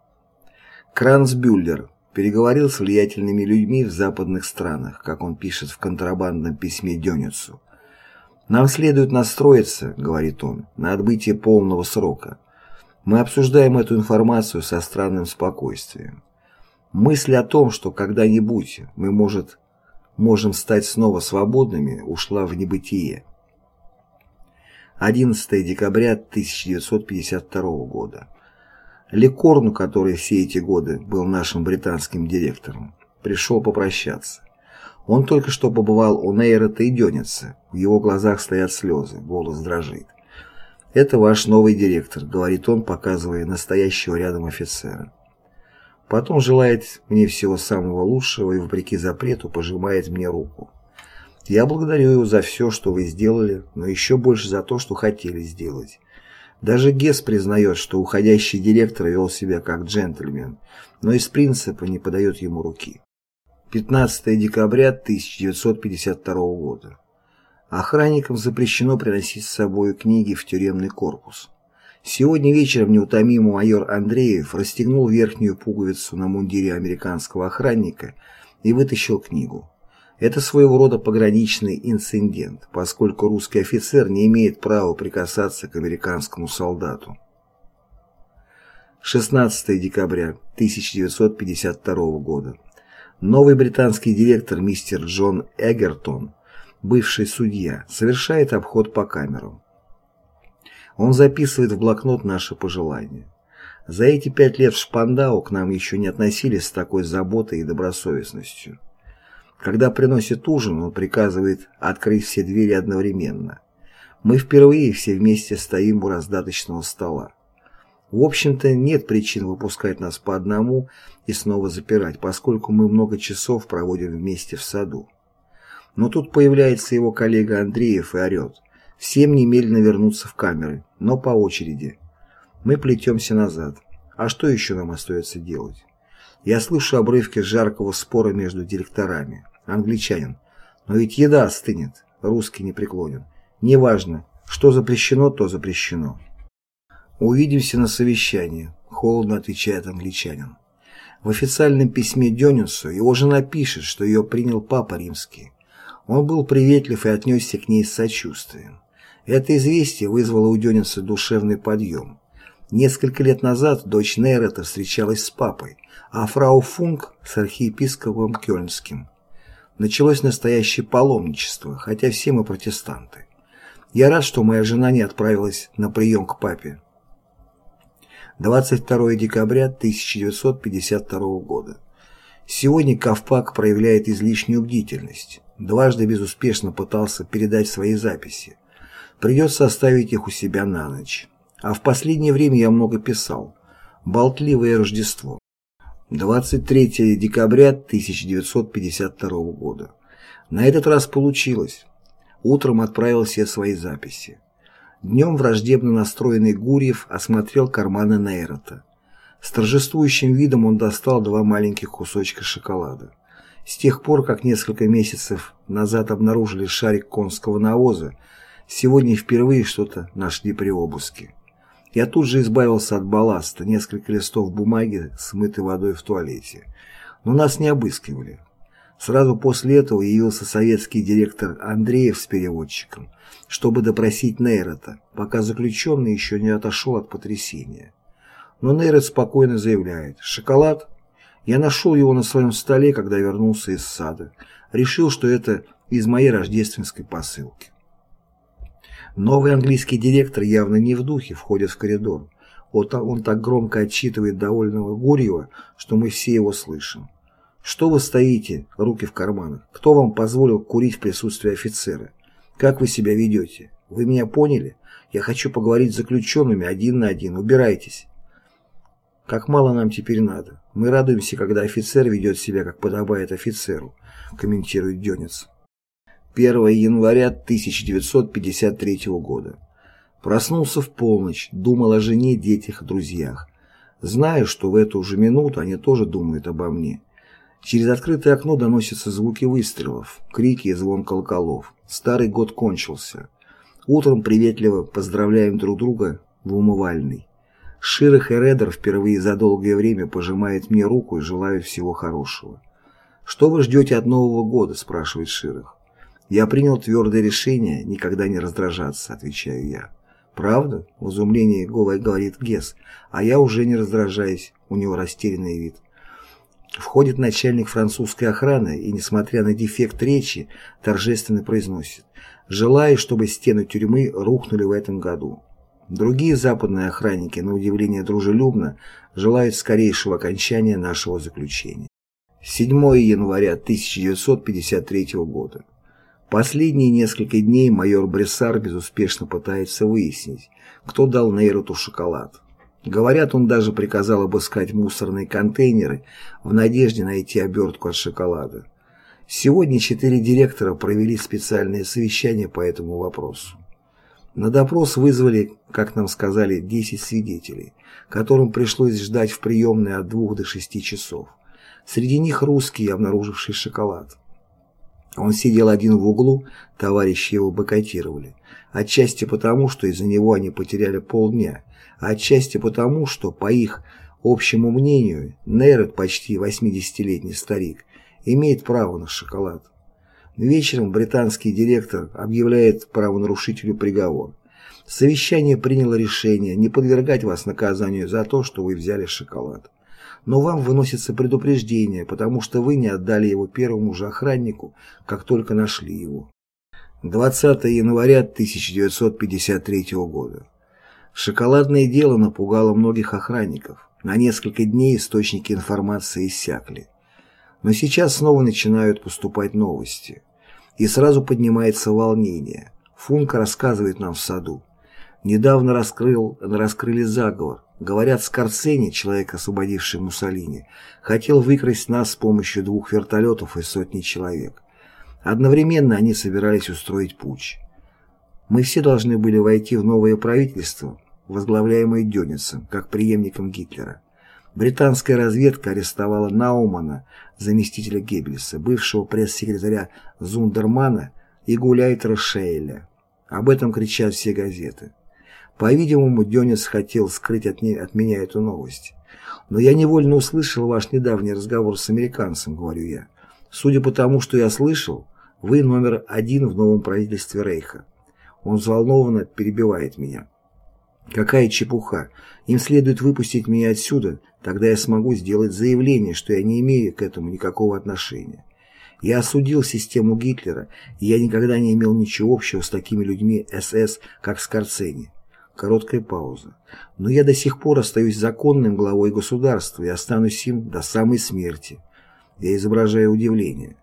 Кранцбюллер переговорил с влиятельными людьми в западных странах, как он пишет в контрабандном письме Дёницу. «Нам следует настроиться, — говорит он, — на отбытие полного срока. Мы обсуждаем эту информацию со странным спокойствием. Мысль о том, что когда-нибудь мы, может, можем стать снова свободными, ушла в небытие. 11 декабря 1952 года. Лекорну, который все эти годы был нашим британским директором, пришел попрощаться. Он только что побывал у Нейрота и Дёница. В его глазах стоят слезы, голос дрожит. «Это ваш новый директор», — говорит он, показывая настоящего рядом офицера. Потом желает мне всего самого лучшего и, вопреки запрету, пожимает мне руку. Я благодарю его за все, что вы сделали, но еще больше за то, что хотели сделать. Даже Гесс признает, что уходящий директор вел себя как джентльмен, но из принципа не подает ему руки. 15 декабря 1952 года. Охранникам запрещено приносить с собой книги в тюремный корпус. Сегодня вечером неутомимый майор Андреев расстегнул верхнюю пуговицу на мундире американского охранника и вытащил книгу. Это своего рода пограничный инцидент, поскольку русский офицер не имеет права прикасаться к американскому солдату. 16 декабря 1952 года. Новый британский директор мистер Джон Эгертон, бывший судья, совершает обход по камерам. Он записывает в блокнот наши пожелания. За эти пять лет в Шпандау к нам еще не относились с такой заботой и добросовестностью. Когда приносит ужин, он приказывает открыть все двери одновременно. Мы впервые все вместе стоим у раздаточного стола. В общем-то, нет причин выпускать нас по одному и снова запирать, поскольку мы много часов проводим вместе в саду. Но тут появляется его коллега Андреев и орет. Всем немедленно вернуться в камеры, но по очереди. Мы плетемся назад. А что еще нам остается делать? Я слышу обрывки жаркого спора между директорами. Англичанин. Но ведь еда остынет. Русский непреклонен. Неважно, что запрещено, то запрещено. Увидимся на совещании, холодно отвечает англичанин. В официальном письме Дёнинсу его жена пишет, что ее принял Папа Римский. Он был приветлив и отнесся к ней с сочувствием. Это известие вызвало у Дёнинса душевный подъем. Несколько лет назад дочь Нейрета встречалась с папой, а фрау Функ с архиепископом Кёльнским. Началось настоящее паломничество, хотя все мы протестанты. Я рад, что моя жена не отправилась на прием к папе. 22 декабря 1952 года. Сегодня Ковпак проявляет излишнюю бдительность. Дважды безуспешно пытался передать свои записи. Придется оставить их у себя на ночь. А в последнее время я много писал. Болтливое Рождество. 23 декабря 1952 года. На этот раз получилось. Утром отправил все свои записи. Днем враждебно настроенный Гурьев осмотрел карманы Нейрота. С торжествующим видом он достал два маленьких кусочка шоколада. С тех пор, как несколько месяцев назад обнаружили шарик конского навоза, сегодня впервые что-то нашли при обыске. Я тут же избавился от балласта, несколько листов бумаги, смытой водой в туалете. Но нас не обыскивали. Сразу после этого явился советский директор Андреев с переводчиком, чтобы допросить Нейрота, пока заключенный еще не отошел от потрясения. Но Нейрот спокойно заявляет «Шоколад?» Я нашел его на своем столе, когда вернулся из сада. Решил, что это из моей рождественской посылки. Новый английский директор явно не в духе входит в коридор. Он, он так громко отчитывает довольного Гурьева, что мы все его слышим. «Что вы стоите, руки в карманах? Кто вам позволил курить в присутствии офицера? Как вы себя ведете? Вы меня поняли? Я хочу поговорить с заключенными один на один. Убирайтесь». Как мало нам теперь надо. Мы радуемся, когда офицер ведет себя, как подобает офицеру, комментирует Дёнец. 1 января 1953 года. Проснулся в полночь, думал о жене, детях, друзьях. Знаю, что в эту же минуту они тоже думают обо мне. Через открытое окно доносятся звуки выстрелов, крики и звон колоколов. Старый год кончился. Утром приветливо поздравляем друг друга в умывальной. Ширах и Редер впервые за долгое время пожимает мне руку и желают всего хорошего. «Что вы ждете от Нового года?» – спрашивает Ширах. «Я принял твердое решение никогда не раздражаться», — отвечаю я. «Правда?» — в изумлении говорит Гес, а я уже не раздражаюсь, у него растерянный вид. Входит начальник французской охраны и, несмотря на дефект речи, торжественно произносит «Желаю, чтобы стены тюрьмы рухнули в этом году». Другие западные охранники, на удивление дружелюбно, желают скорейшего окончания нашего заключения. 7 января 1953 года. Последние несколько дней майор Брессар безуспешно пытается выяснить, кто дал Нейроту шоколад. Говорят, он даже приказал обыскать мусорные контейнеры в надежде найти обертку от шоколада. Сегодня четыре директора провели специальное совещание по этому вопросу. На допрос вызвали, как нам сказали, 10 свидетелей, которым пришлось ждать в приемной от двух до шести часов. Среди них русский, обнаруживший шоколад. Он сидел один в углу, товарищи его бойкотировали. Отчасти потому, что из-за него они потеряли полдня, а отчасти потому, что, по их общему мнению, Нейрот, почти 80-летний старик, имеет право на шоколад. Вечером британский директор объявляет правонарушителю приговор. Совещание приняло решение не подвергать вас наказанию за то, что вы взяли шоколад но вам выносится предупреждение, потому что вы не отдали его первому же охраннику, как только нашли его. 20 января 1953 года. Шоколадное дело напугало многих охранников. На несколько дней источники информации иссякли. Но сейчас снова начинают поступать новости. И сразу поднимается волнение. Функа рассказывает нам в саду. Недавно раскрыл, раскрыли заговор. Говорят, Скорцени, человек, освободивший Муссолини, хотел выкрасть нас с помощью двух вертолетов и сотни человек. Одновременно они собирались устроить путч. Мы все должны были войти в новое правительство, возглавляемое Дёницем, как преемником Гитлера. Британская разведка арестовала Наумана, заместителя Геббельса, бывшего пресс-секретаря Зундермана и Гуляйтера Шейля. Об этом кричат все газеты. По-видимому, Дёнец хотел скрыть от, не, от меня эту новость. Но я невольно услышал ваш недавний разговор с американцем, говорю я. Судя по тому, что я слышал, вы номер один в новом правительстве Рейха. Он взволнованно перебивает меня. Какая чепуха. Им следует выпустить меня отсюда, тогда я смогу сделать заявление, что я не имею к этому никакого отношения. Я осудил систему Гитлера, и я никогда не имел ничего общего с такими людьми СС, как Скорцени. Короткая пауза. Но я до сих пор остаюсь законным главой государства и останусь им до самой смерти. Я изображаю удивление.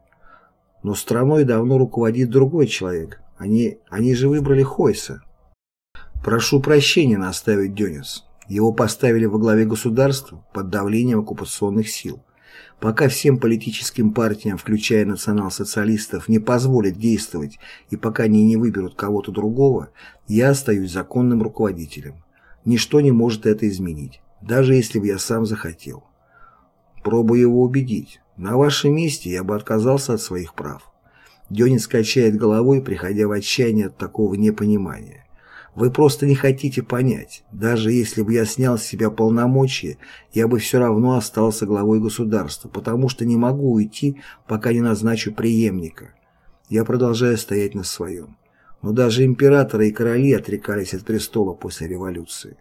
Но страной давно руководит другой человек. Они, они же выбрали Хойса. Прошу прощения, наставить Дёнец. Его поставили во главе государства под давлением оккупационных сил. Пока всем политическим партиям, включая национал-социалистов, не позволят действовать и пока они не выберут кого-то другого, я остаюсь законным руководителем. Ничто не может это изменить, даже если бы я сам захотел. Пробую его убедить. На вашем месте я бы отказался от своих прав. Дёнец качает головой, приходя в отчаяние от такого непонимания. Вы просто не хотите понять. Даже если бы я снял с себя полномочия, я бы все равно остался главой государства, потому что не могу уйти, пока не назначу преемника. Я продолжаю стоять на своем. Но даже императоры и короли отрекались от престола после революции.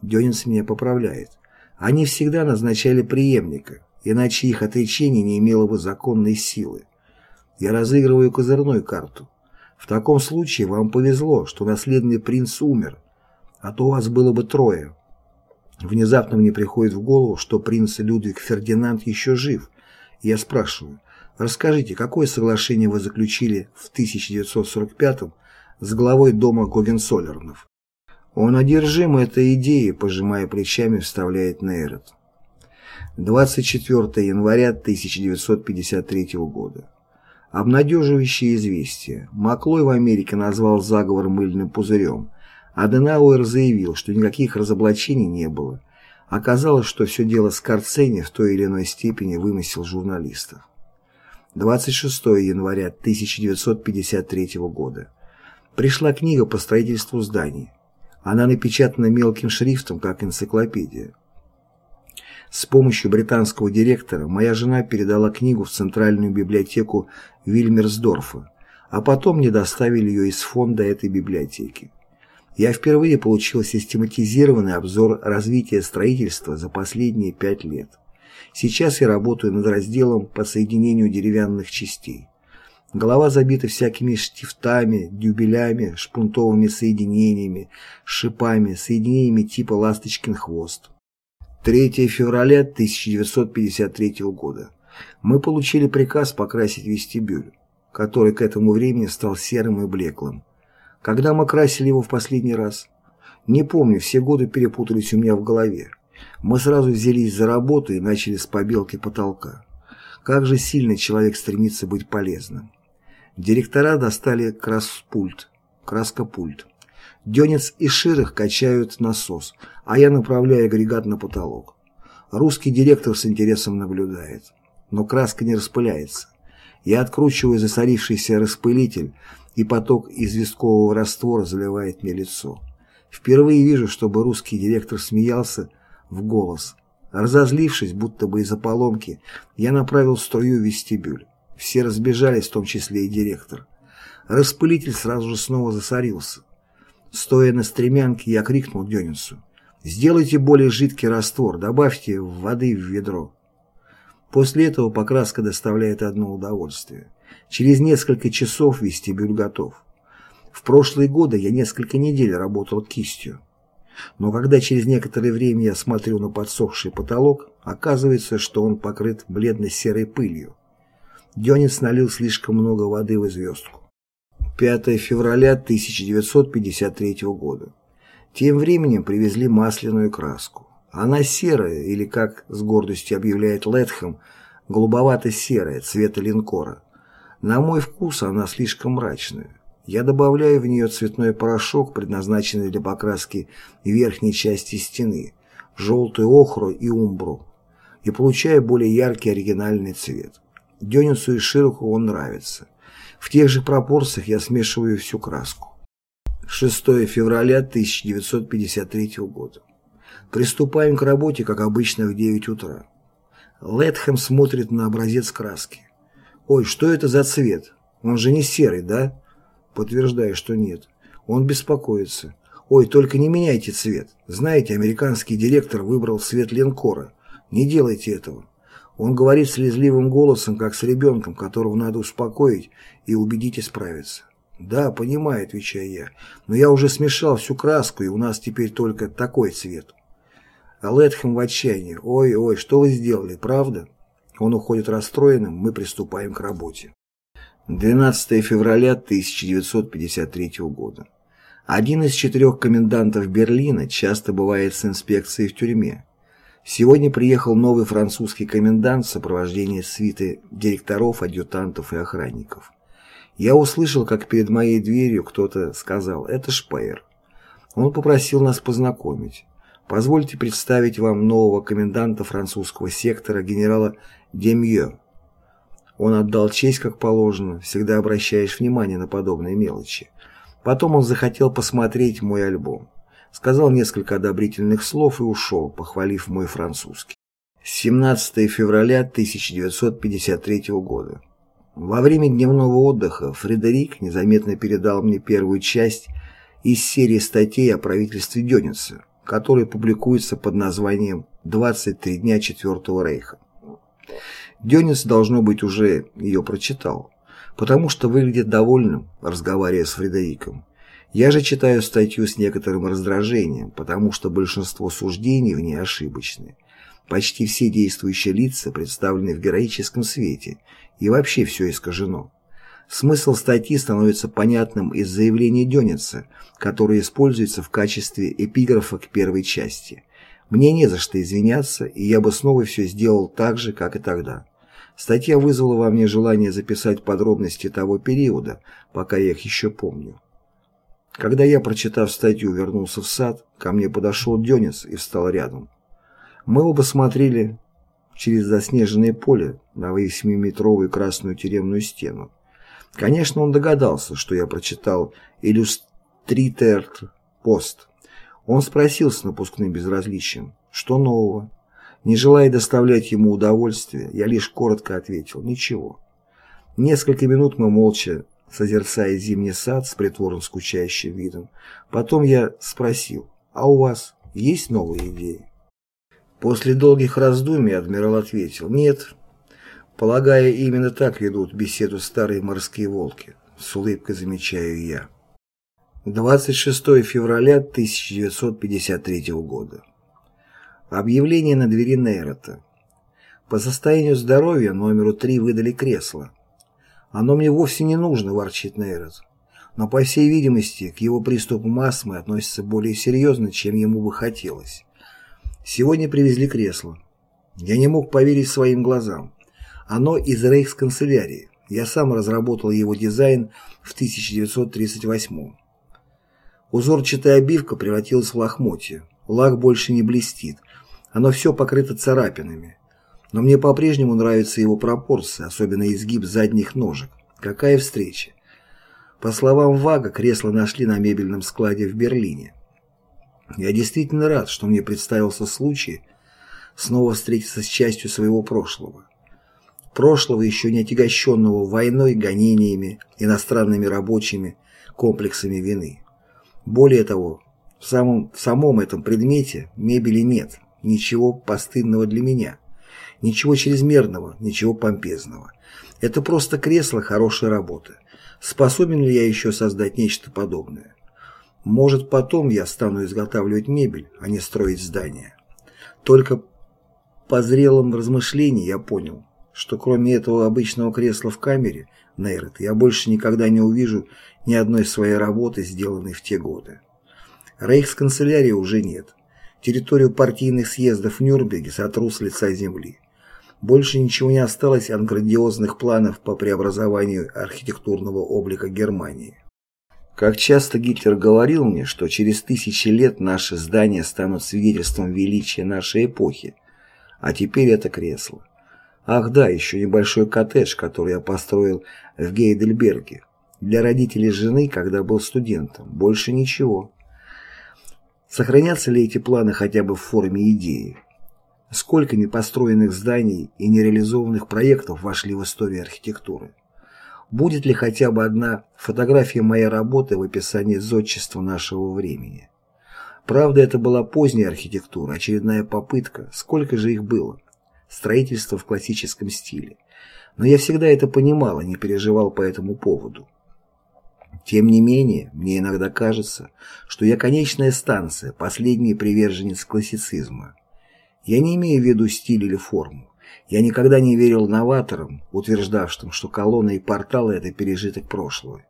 Дёнинс меня поправляет. Они всегда назначали преемника, иначе их отречение не имело бы законной силы. Я разыгрываю козырную карту. В таком случае вам повезло, что наследный принц умер, а то у вас было бы трое. Внезапно мне приходит в голову, что принц Людвиг Фердинанд еще жив. Я спрашиваю, расскажите, какое соглашение вы заключили в 1945 с главой дома Гогенсолернов? Он одержим этой идеей, пожимая плечами, вставляет Нейрот. 24 января 1953 года. Обнадеживающее известие. Маклой в Америке назвал заговор мыльным пузырем, а Денауэр заявил, что никаких разоблачений не было. Оказалось, что все дело Скорцени в той или иной степени вымысел журналистов. 26 января 1953 года. Пришла книга по строительству зданий. Она напечатана мелким шрифтом, как энциклопедия. С помощью британского директора моя жена передала книгу в Центральную библиотеку Вильмерсдорфа, а потом мне доставили ее из фонда этой библиотеки. Я впервые получил систематизированный обзор развития строительства за последние пять лет. Сейчас я работаю над разделом по соединению деревянных частей. Голова забита всякими штифтами, дюбелями, шпунтовыми соединениями, шипами, соединениями типа «ласточкин хвост». 3 февраля 1953 года. Мы получили приказ покрасить вестибюль, который к этому времени стал серым и блеклым. Когда мы красили его в последний раз? Не помню, все годы перепутались у меня в голове. Мы сразу взялись за работу и начали с побелки потолка. Как же сильно человек стремится быть полезным. Директора достали краспульт, краскопульт. Дёнец и Ширых качают насос, а я направляю агрегат на потолок. Русский директор с интересом наблюдает. Но краска не распыляется. Я откручиваю засорившийся распылитель, и поток известкового раствора заливает мне лицо. Впервые вижу, чтобы русский директор смеялся в голос. Разозлившись, будто бы из-за поломки, я направил струю в вестибюль. Все разбежались, в том числе и директор. Распылитель сразу же снова засорился. Стоя на стремянке, я крикнул Дёнинсу. «Сделайте более жидкий раствор, добавьте воды в ведро». После этого покраска доставляет одно удовольствие. Через несколько часов вестибюль готов. В прошлые годы я несколько недель работал кистью. Но когда через некоторое время я смотрю на подсохший потолок, оказывается, что он покрыт бледно-серой пылью. Дёнец налил слишком много воды в звездку. 5 февраля 1953 года. Тем временем привезли масляную краску. Она серая, или, как с гордостью объявляет Летхэм, голубовато-серая, цвета линкора. На мой вкус она слишком мрачная. Я добавляю в нее цветной порошок, предназначенный для покраски верхней части стены, желтую охру и умбру, и получаю более яркий оригинальный цвет. Дёнису и Широху он нравится. В тех же пропорциях я смешиваю всю краску. 6 февраля 1953 года. Приступаем к работе, как обычно, в 9 утра. Летхэм смотрит на образец краски. «Ой, что это за цвет? Он же не серый, да?» Подтверждаю, что нет. Он беспокоится. «Ой, только не меняйте цвет. Знаете, американский директор выбрал цвет линкора. Не делайте этого». Он говорит слезливым голосом, как с ребенком, которого надо успокоить и убедить исправиться. «Да, понимаю», — отвечаю я, — «но я уже смешал всю краску, и у нас теперь только такой цвет». А Летхэм в отчаянии. «Ой-ой, что вы сделали, правда?» Он уходит расстроенным, мы приступаем к работе. 12 февраля 1953 года. Один из четырех комендантов Берлина часто бывает с инспекцией в тюрьме. Сегодня приехал новый французский комендант в сопровождении свиты директоров, адъютантов и охранников. Я услышал, как перед моей дверью кто-то сказал «это Шпеер». Он попросил нас познакомить. Позвольте представить вам нового коменданта французского сектора генерала Демье. Он отдал честь как положено, всегда обращаешь внимание на подобные мелочи. Потом он захотел посмотреть мой альбом. Сказал несколько одобрительных слов и ушел, похвалив мой французский. 17 февраля 1953 года. Во время дневного отдыха Фредерик незаметно передал мне первую часть из серии статей о правительстве Дёница, которая публикуется под названием «23 дня Четвертого Рейха». Дёнец, должно быть, уже ее прочитал, потому что выглядит довольным, разговаривая с Фредериком. Я же читаю статью с некоторым раздражением, потому что большинство суждений в ней ошибочны. Почти все действующие лица представлены в героическом свете, и вообще все искажено. Смысл статьи становится понятным из заявления Дёница, которое используется в качестве эпиграфа к первой части. Мне не за что извиняться, и я бы снова все сделал так же, как и тогда. Статья вызвала во мне желание записать подробности того периода, пока я их еще помню. Когда я, прочитав статью, вернулся в сад, ко мне подошел Денис и встал рядом. Мы оба смотрели через заснеженное поле на восьмиметровую красную тюремную стену. Конечно, он догадался, что я прочитал «Иллюстритерт пост». Он спросил с напускным безразличием, что нового. Не желая доставлять ему удовольствие, я лишь коротко ответил «Ничего». Несколько минут мы молча, созерцая зимний сад с притворно скучающим видом, потом я спросил «А у вас есть новые идеи?» После долгих раздумий адмирал ответил «Нет». Полагая, именно так ведут беседу старые морские волки, с улыбкой замечаю я. 26 февраля 1953 года. Объявление на двери Нейрота. По состоянию здоровья номеру 3 выдали кресло. Оно мне вовсе не нужно, ворчит Нейрот. Но, по всей видимости, к его приступу астмы относятся более серьезно, чем ему бы хотелось. Сегодня привезли кресло. Я не мог поверить своим глазам. Оно из рейхсканцелярии. Я сам разработал его дизайн в 1938 Узорчатая обивка превратилась в лохмотье. Лак больше не блестит, оно все покрыто царапинами. Но мне по-прежнему нравятся его пропорции, особенно изгиб задних ножек. Какая встреча! По словам Вага, кресло нашли на мебельном складе в Берлине. Я действительно рад, что мне представился случай снова встретиться с частью своего прошлого. Прошлого, еще не отягощенного войной, гонениями, иностранными рабочими, комплексами вины. Более того, в самом, в самом этом предмете мебели нет ничего постыдного для меня, ничего чрезмерного, ничего помпезного. Это просто кресло хорошей работы. Способен ли я еще создать нечто подобное? Может, потом я стану изготавливать мебель, а не строить здания. Только по зрелом размышлении я понял, что кроме этого обычного кресла в камере, Нейрот, я больше никогда не увижу ни одной своей работы, сделанной в те годы. Рейхсканцелярии уже нет. Территорию партийных съездов в Нюрнберге сотру с лица земли. Больше ничего не осталось от грандиозных планов по преобразованию архитектурного облика Германии. Как часто Гитлер говорил мне, что через тысячи лет наши здания станут свидетельством величия нашей эпохи, а теперь это кресло. Ах да, еще небольшой коттедж, который я построил в Гейдельберге. Для родителей жены, когда был студентом. Больше ничего. Сохранятся ли эти планы хотя бы в форме идеи? Сколько непостроенных зданий и нереализованных проектов вошли в историю архитектуры? Будет ли хотя бы одна фотография моей работы в описании зодчества нашего времени? Правда, это была поздняя архитектура, очередная попытка. Сколько же их было? Строительство в классическом стиле. Но я всегда это понимал и не переживал по этому поводу. Тем не менее, мне иногда кажется, что я конечная станция, последний приверженец классицизма. Я не имею в виду стиль или форму. Я никогда не верил новаторам, утверждавшим, что колонны и порталы – это пережиток прошлого.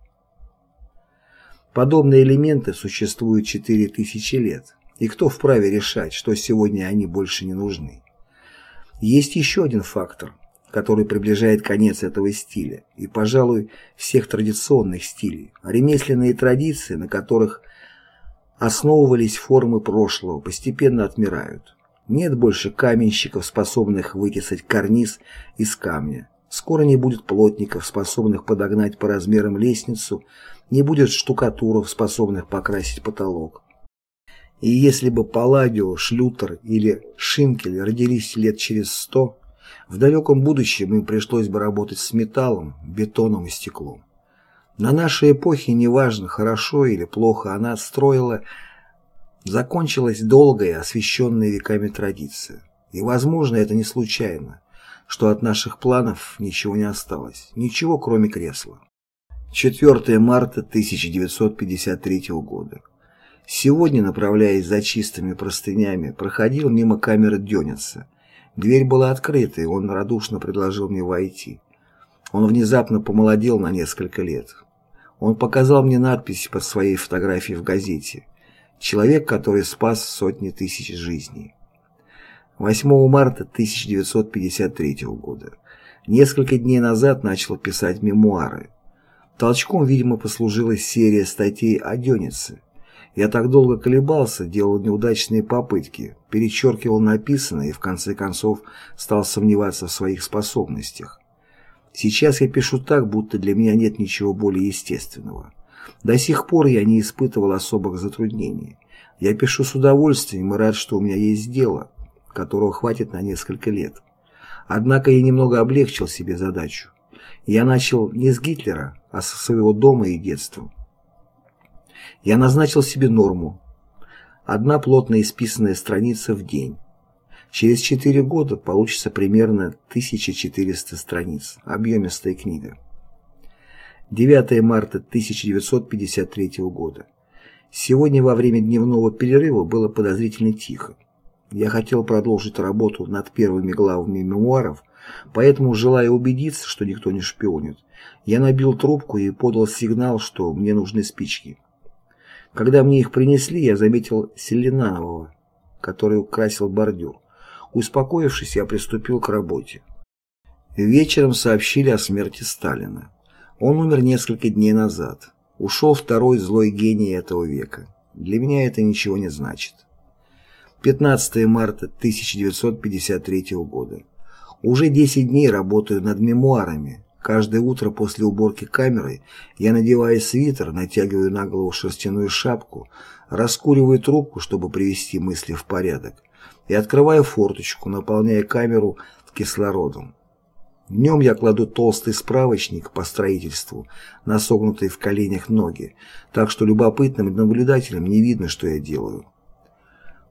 Подобные элементы существуют 4000 лет, и кто вправе решать, что сегодня они больше не нужны? Есть еще один фактор, который приближает конец этого стиля, и, пожалуй, всех традиционных стилей, ремесленные традиции, на которых основывались формы прошлого, постепенно отмирают. Нет больше каменщиков, способных вытесать карниз из камня. Скоро не будет плотников, способных подогнать по размерам лестницу, не будет штукатуров, способных покрасить потолок. И если бы Палладио, Шлютер или Шинкель родились лет через сто, в далеком будущем им пришлось бы работать с металлом, бетоном и стеклом. На нашей эпохе неважно, хорошо или плохо она строила Закончилась долгая, освященная веками традиция. И, возможно, это не случайно, что от наших планов ничего не осталось, ничего кроме кресла. 4 марта 1953 года. Сегодня, направляясь за чистыми простынями, проходил мимо камеры Дёница. Дверь была открыта, и он радушно предложил мне войти. Он внезапно помолодел на несколько лет. Он показал мне надпись под своей фотографией в газете Человек, который спас сотни тысяч жизней. 8 марта 1953 года. Несколько дней назад начал писать мемуары. Толчком, видимо, послужила серия статей о Дёнице. Я так долго колебался, делал неудачные попытки, перечеркивал написанное и в конце концов стал сомневаться в своих способностях. Сейчас я пишу так, будто для меня нет ничего более естественного. До сих пор я не испытывал особых затруднений. Я пишу с удовольствием и рад, что у меня есть дело, которого хватит на несколько лет. Однако я немного облегчил себе задачу. Я начал не с Гитлера, а со своего дома и детства. Я назначил себе норму. Одна плотно исписанная страница в день. Через 4 года получится примерно 1400 страниц. Объемистая книга. 9 марта 1953 года. Сегодня во время дневного перерыва было подозрительно тихо. Я хотел продолжить работу над первыми главами мемуаров, поэтому, желая убедиться, что никто не шпионит, я набил трубку и подал сигнал, что мне нужны спички. Когда мне их принесли, я заметил Селенанового, который украсил бордюр. Успокоившись, я приступил к работе. Вечером сообщили о смерти Сталина. Он умер несколько дней назад. Ушел второй злой гений этого века. Для меня это ничего не значит. 15 марта 1953 года. Уже 10 дней работаю над мемуарами. Каждое утро после уборки камеры я надеваю свитер, натягиваю на голову шерстяную шапку, раскуриваю трубку, чтобы привести мысли в порядок, и открываю форточку, наполняя камеру кислородом. Днем я кладу толстый справочник по строительству на согнутые в коленях ноги, так что любопытным наблюдателям не видно, что я делаю.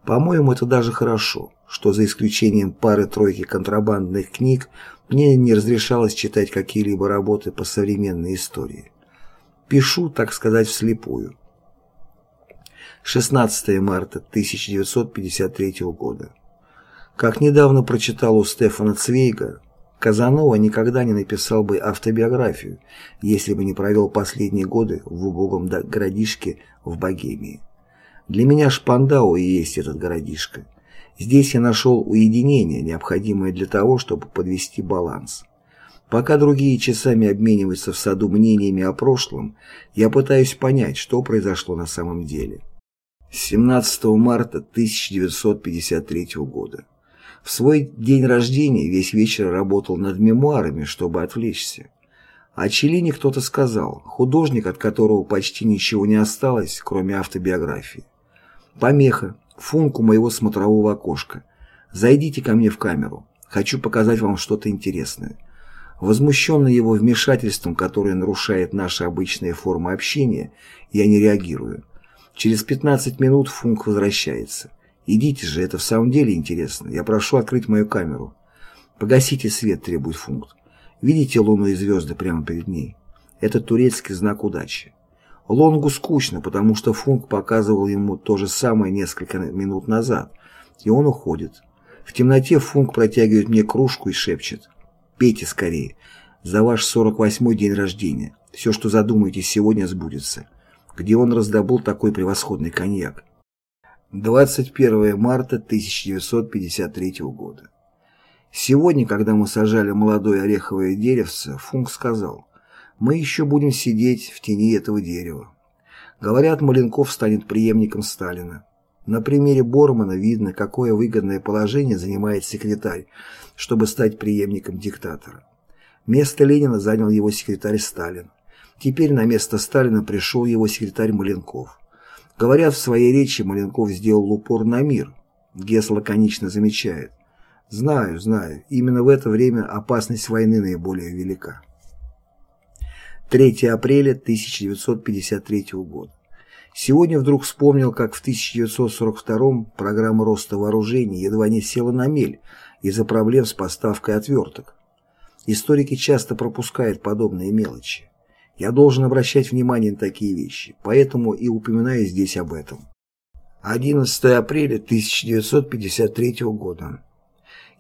По-моему, это даже хорошо, что за исключением пары-тройки контрабандных книг мне не разрешалось читать какие-либо работы по современной истории. Пишу, так сказать, вслепую. 16 марта 1953 года. Как недавно прочитал у Стефана Цвейга, Казанова никогда не написал бы автобиографию, если бы не провел последние годы в убогом городишке в Богемии. Для меня Шпандау и есть этот городишко. Здесь я нашел уединение, необходимое для того, чтобы подвести баланс. Пока другие часами обмениваются в саду мнениями о прошлом, я пытаюсь понять, что произошло на самом деле. 17 марта 1953 года. В свой день рождения весь вечер работал над мемуарами, чтобы отвлечься. О Челине кто-то сказал, художник, от которого почти ничего не осталось, кроме автобиографии. Помеха, функу моего смотрового окошка. Зайдите ко мне в камеру. Хочу показать вам что-то интересное. Возмущенный его вмешательством, которое нарушает наши обычные формы общения, я не реагирую. Через 15 минут Функ возвращается. «Идите же, это в самом деле интересно. Я прошу открыть мою камеру». «Погасите свет», — требует Функ. «Видите луну и звезды прямо перед ней? Это турецкий знак удачи». Лонгу скучно, потому что Функ показывал ему то же самое несколько минут назад, и он уходит. В темноте Функ протягивает мне кружку и шепчет. «Пейте скорее. За ваш 48-й день рождения. Все, что задумаете, сегодня сбудется». Где он раздобыл такой превосходный коньяк? 21 марта 1953 года. Сегодня, когда мы сажали молодое ореховое деревце, Функ сказал, «Мы еще будем сидеть в тени этого дерева». Говорят, Маленков станет преемником Сталина. На примере Бормана видно, какое выгодное положение занимает секретарь, чтобы стать преемником диктатора. Место Ленина занял его секретарь Сталин. Теперь на место Сталина пришел его секретарь Маленков. Говорят, в своей речи Маленков сделал упор на мир. Гесс лаконично замечает. Знаю, знаю, именно в это время опасность войны наиболее велика. 3 апреля 1953 года. Сегодня вдруг вспомнил, как в 1942 программа роста вооружений едва не села на мель из-за проблем с поставкой отверток. Историки часто пропускают подобные мелочи. Я должен обращать внимание на такие вещи, поэтому и упоминаю здесь об этом. 11 апреля 1953 года.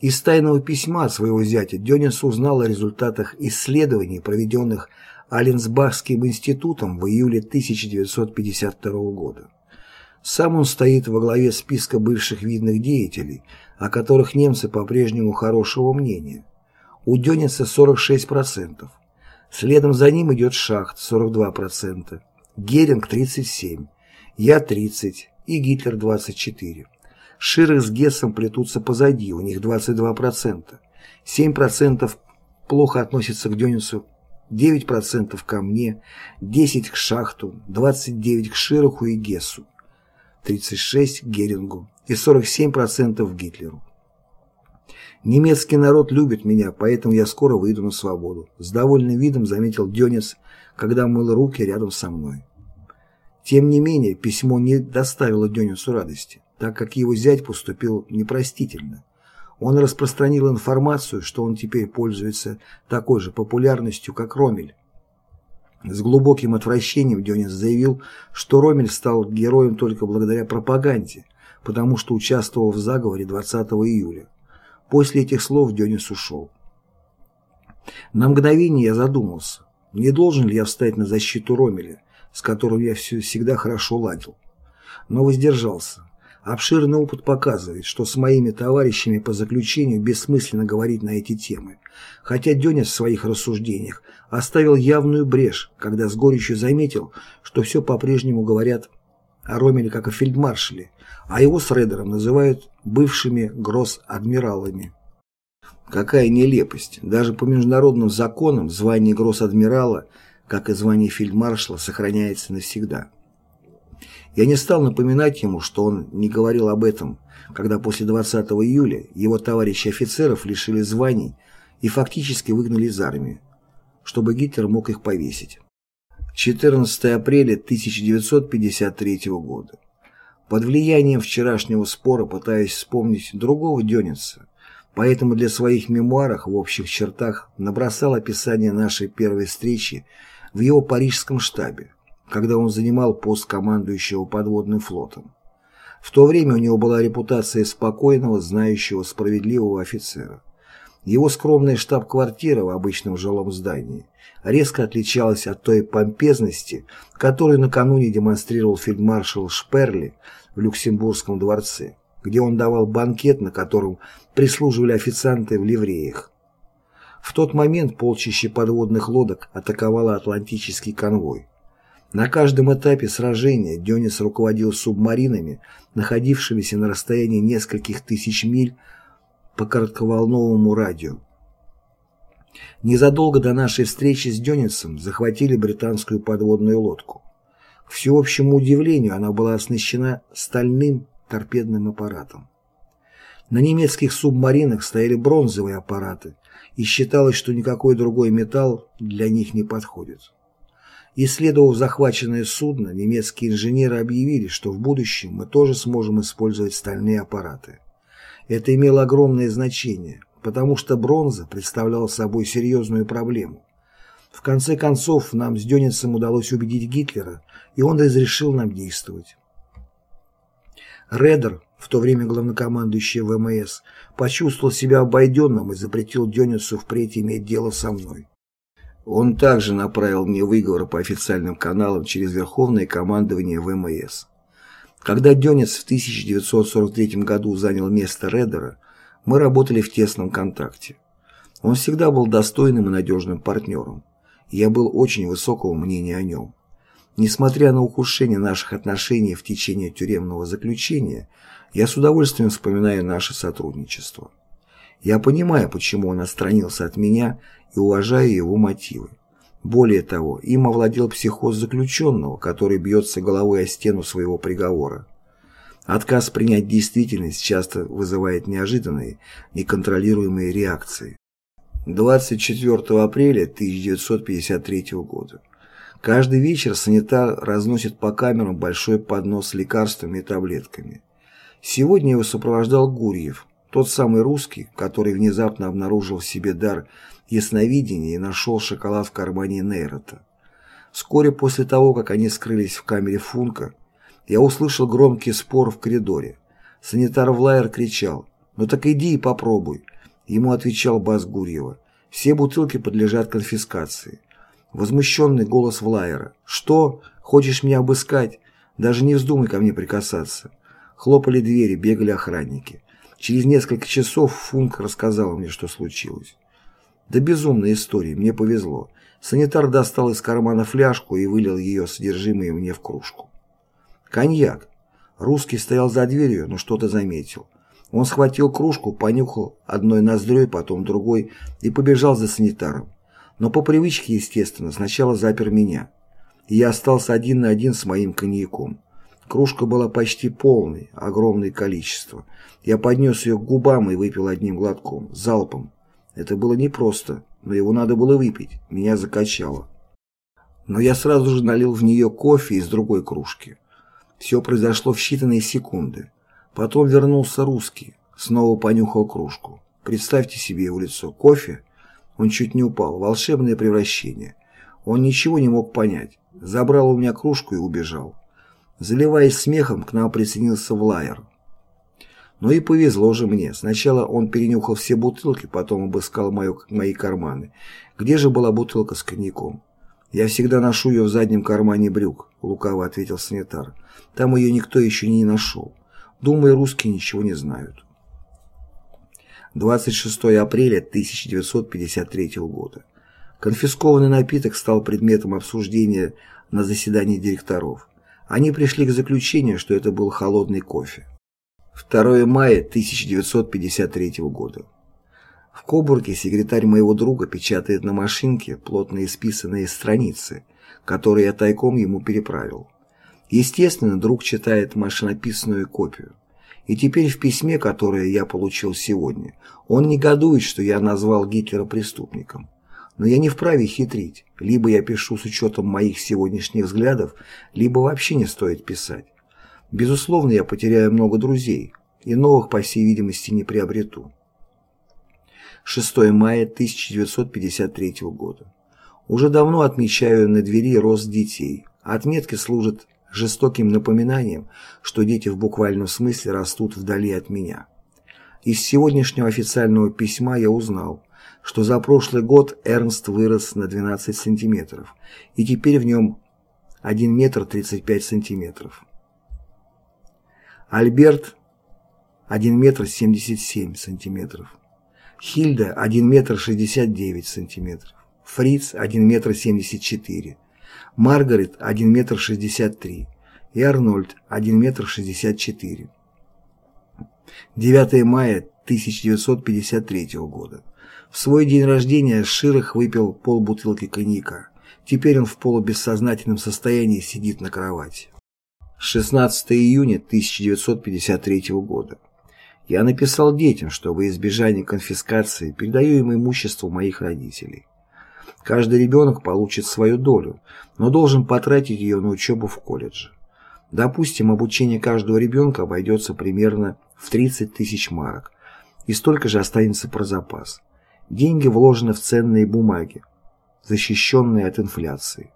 Из тайного письма своего зятя Дёнис узнал о результатах исследований, проведенных Аленсбахским институтом в июле 1952 года. Сам он стоит во главе списка бывших видных деятелей, о которых немцы по-прежнему хорошего мнения. У Дёниса 46%, Следом за ним идет Шахт 42%, Геринг 37%, Я 30% и Гитлер 24%. Ширах с Гессом плетутся позади, у них 22%. 7% плохо относятся к Дёнису, 9% ко мне, 10% к Шахту, 29% к Шираху и Гессу, 36% к Герингу и 47% к Гитлеру. Немецкий народ любит меня, поэтому я скоро выйду на свободу. С довольным видом заметил Дёнец, когда мыл руки рядом со мной. Тем не менее, письмо не доставило Дёнецу радости, так как его зять поступил непростительно. Он распространил информацию, что он теперь пользуется такой же популярностью, как Ромель. С глубоким отвращением Дёнец заявил, что Ромель стал героем только благодаря пропаганде, потому что участвовал в заговоре 20 июля. После этих слов Денис ушел. На мгновение я задумался, не должен ли я встать на защиту Ромеля, с которым я все, всегда хорошо ладил. Но воздержался. Обширный опыт показывает, что с моими товарищами по заключению бессмысленно говорить на эти темы, хотя Денис в своих рассуждениях оставил явную брешь, когда с горечью заметил, что все по-прежнему говорят о Ромеле как о фельдмаршале, а его с Редером называют бывшими гросс-адмиралами. Какая нелепость! Даже по международным законам звание гросс-адмирала, как и звание фельдмаршала, сохраняется навсегда. Я не стал напоминать ему, что он не говорил об этом, когда после 20 июля его товарищи офицеров лишили званий и фактически выгнали из армии, чтобы Гитлер мог их повесить. 14 апреля 1953 года. Под влиянием вчерашнего спора пытаюсь вспомнить другого Дёница, поэтому для своих мемуаров в общих чертах набросал описание нашей первой встречи в его парижском штабе, когда он занимал пост командующего подводным флотом. В то время у него была репутация спокойного, знающего, справедливого офицера. Его скромная штаб-квартира в обычном жилом здании резко отличалась от той помпезности, которую накануне демонстрировал фельдмаршал Шперли в Люксембургском дворце. где он давал банкет, на котором прислуживали официанты в ливреях. В тот момент полчище подводных лодок атаковало Атлантический конвой. На каждом этапе сражения Дёнис руководил субмаринами, находившимися на расстоянии нескольких тысяч миль по коротковолновому радио. Незадолго до нашей встречи с Дёнисом захватили британскую подводную лодку. К всеобщему удивлению она была оснащена стальным торпедным аппаратом. На немецких субмаринах стояли бронзовые аппараты, и считалось, что никакой другой металл для них не подходит. Исследовав захваченное судно, немецкие инженеры объявили, что в будущем мы тоже сможем использовать стальные аппараты. Это имело огромное значение, потому что бронза представляла собой серьезную проблему. В конце концов, нам с Дёницем удалось убедить Гитлера, и он разрешил нам действовать. Редер, в то время главнокомандующий ВМС, почувствовал себя обойденным и запретил Дёницу впредь иметь дело со мной. Он также направил мне выговор по официальным каналам через Верховное командование ВМС. Когда Дёнец в 1943 году занял место Редера, мы работали в тесном контакте. Он всегда был достойным и надежным партнером. Я был очень высокого мнения о нем. Несмотря на ухудшение наших отношений в течение тюремного заключения, я с удовольствием вспоминаю наше сотрудничество. Я понимаю, почему он отстранился от меня и уважаю его мотивы. Более того, им овладел психоз заключенного, который бьется головой о стену своего приговора. Отказ принять действительность часто вызывает неожиданные, неконтролируемые реакции. 24 апреля 1953 года. Каждый вечер санитар разносит по камерам большой поднос с лекарствами и таблетками. Сегодня его сопровождал Гурьев, тот самый русский, который внезапно обнаружил в себе дар ясновидения и нашел шоколад в кармане Нейрота. Вскоре после того, как они скрылись в камере Функа, я услышал громкий спор в коридоре. Санитар Влайер кричал «Ну так иди и попробуй». Ему отвечал бас Гурьева «Все бутылки подлежат конфискации». Возмущенный голос Влайера «Что? Хочешь меня обыскать? Даже не вздумай ко мне прикасаться». Хлопали двери, бегали охранники. Через несколько часов Функ рассказал мне, что случилось. Да безумная история, мне повезло. Санитар достал из кармана фляжку и вылил ее содержимое мне в кружку. Коньяк. Русский стоял за дверью, но что-то заметил. Он схватил кружку, понюхал одной ноздрёй, потом другой и побежал за санитаром. Но по привычке, естественно, сначала запер меня. И я остался один на один с моим коньяком. Кружка была почти полной, огромное количество. Я поднес ее к губам и выпил одним глотком, залпом. Это было непросто, но его надо было выпить, меня закачало. Но я сразу же налил в нее кофе из другой кружки. Все произошло в считанные секунды. Потом вернулся русский, снова понюхал кружку. Представьте себе его лицо. Кофе? Он чуть не упал. Волшебное превращение. Он ничего не мог понять. Забрал у меня кружку и убежал. Заливаясь смехом, к нам присоединился Влайер. Но и повезло же мне. Сначала он перенюхал все бутылки, потом обыскал мою, мои карманы. Где же была бутылка с коньяком? «Я всегда ношу ее в заднем кармане брюк», — лукаво ответил санитар. «Там ее никто еще не нашел. Думаю, русские ничего не знают». 26 апреля 1953 года. Конфискованный напиток стал предметом обсуждения на заседании директоров. Они пришли к заключению, что это был холодный кофе. 2 мая 1953 года. В Кобурге секретарь моего друга печатает на машинке плотно исписанные страницы, которые я тайком ему переправил. Естественно, друг читает машинописную копию. И теперь в письме, которое я получил сегодня, он негодует, что я назвал Гитлера преступником. Но я не вправе хитрить. Либо я пишу с учетом моих сегодняшних взглядов, либо вообще не стоит писать. Безусловно, я потеряю много друзей, и новых, по всей видимости, не приобрету. 6 мая 1953 года. Уже давно отмечаю на двери рост детей. Отметки служат жестоким напоминанием, что дети в буквальном смысле растут вдали от меня. Из сегодняшнего официального письма я узнал, что за прошлый год Эрнст вырос на 12 сантиметров, и теперь в нем 1 метр 35 сантиметров. Альберт 1 метр 77 сантиметров. Хильда 1 метр 69 сантиметров. Фриц 1 метр 74. Маргарет 1 метр 63 и Арнольд 1 метр 64. 9 мая 1953 года. В свой день рождения Ширах выпил полбутылки коньяка. Теперь он в полубессознательном состоянии сидит на кровати. 16 июня 1953 года. Я написал детям, что во избежание конфискации передаю им имущество моих родителей. Каждый ребенок получит свою долю, но должен потратить ее на учебу в колледже. Допустим, обучение каждого ребенка обойдется примерно в 30 тысяч марок, и столько же останется про запас. Деньги вложены в ценные бумаги, защищенные от инфляции.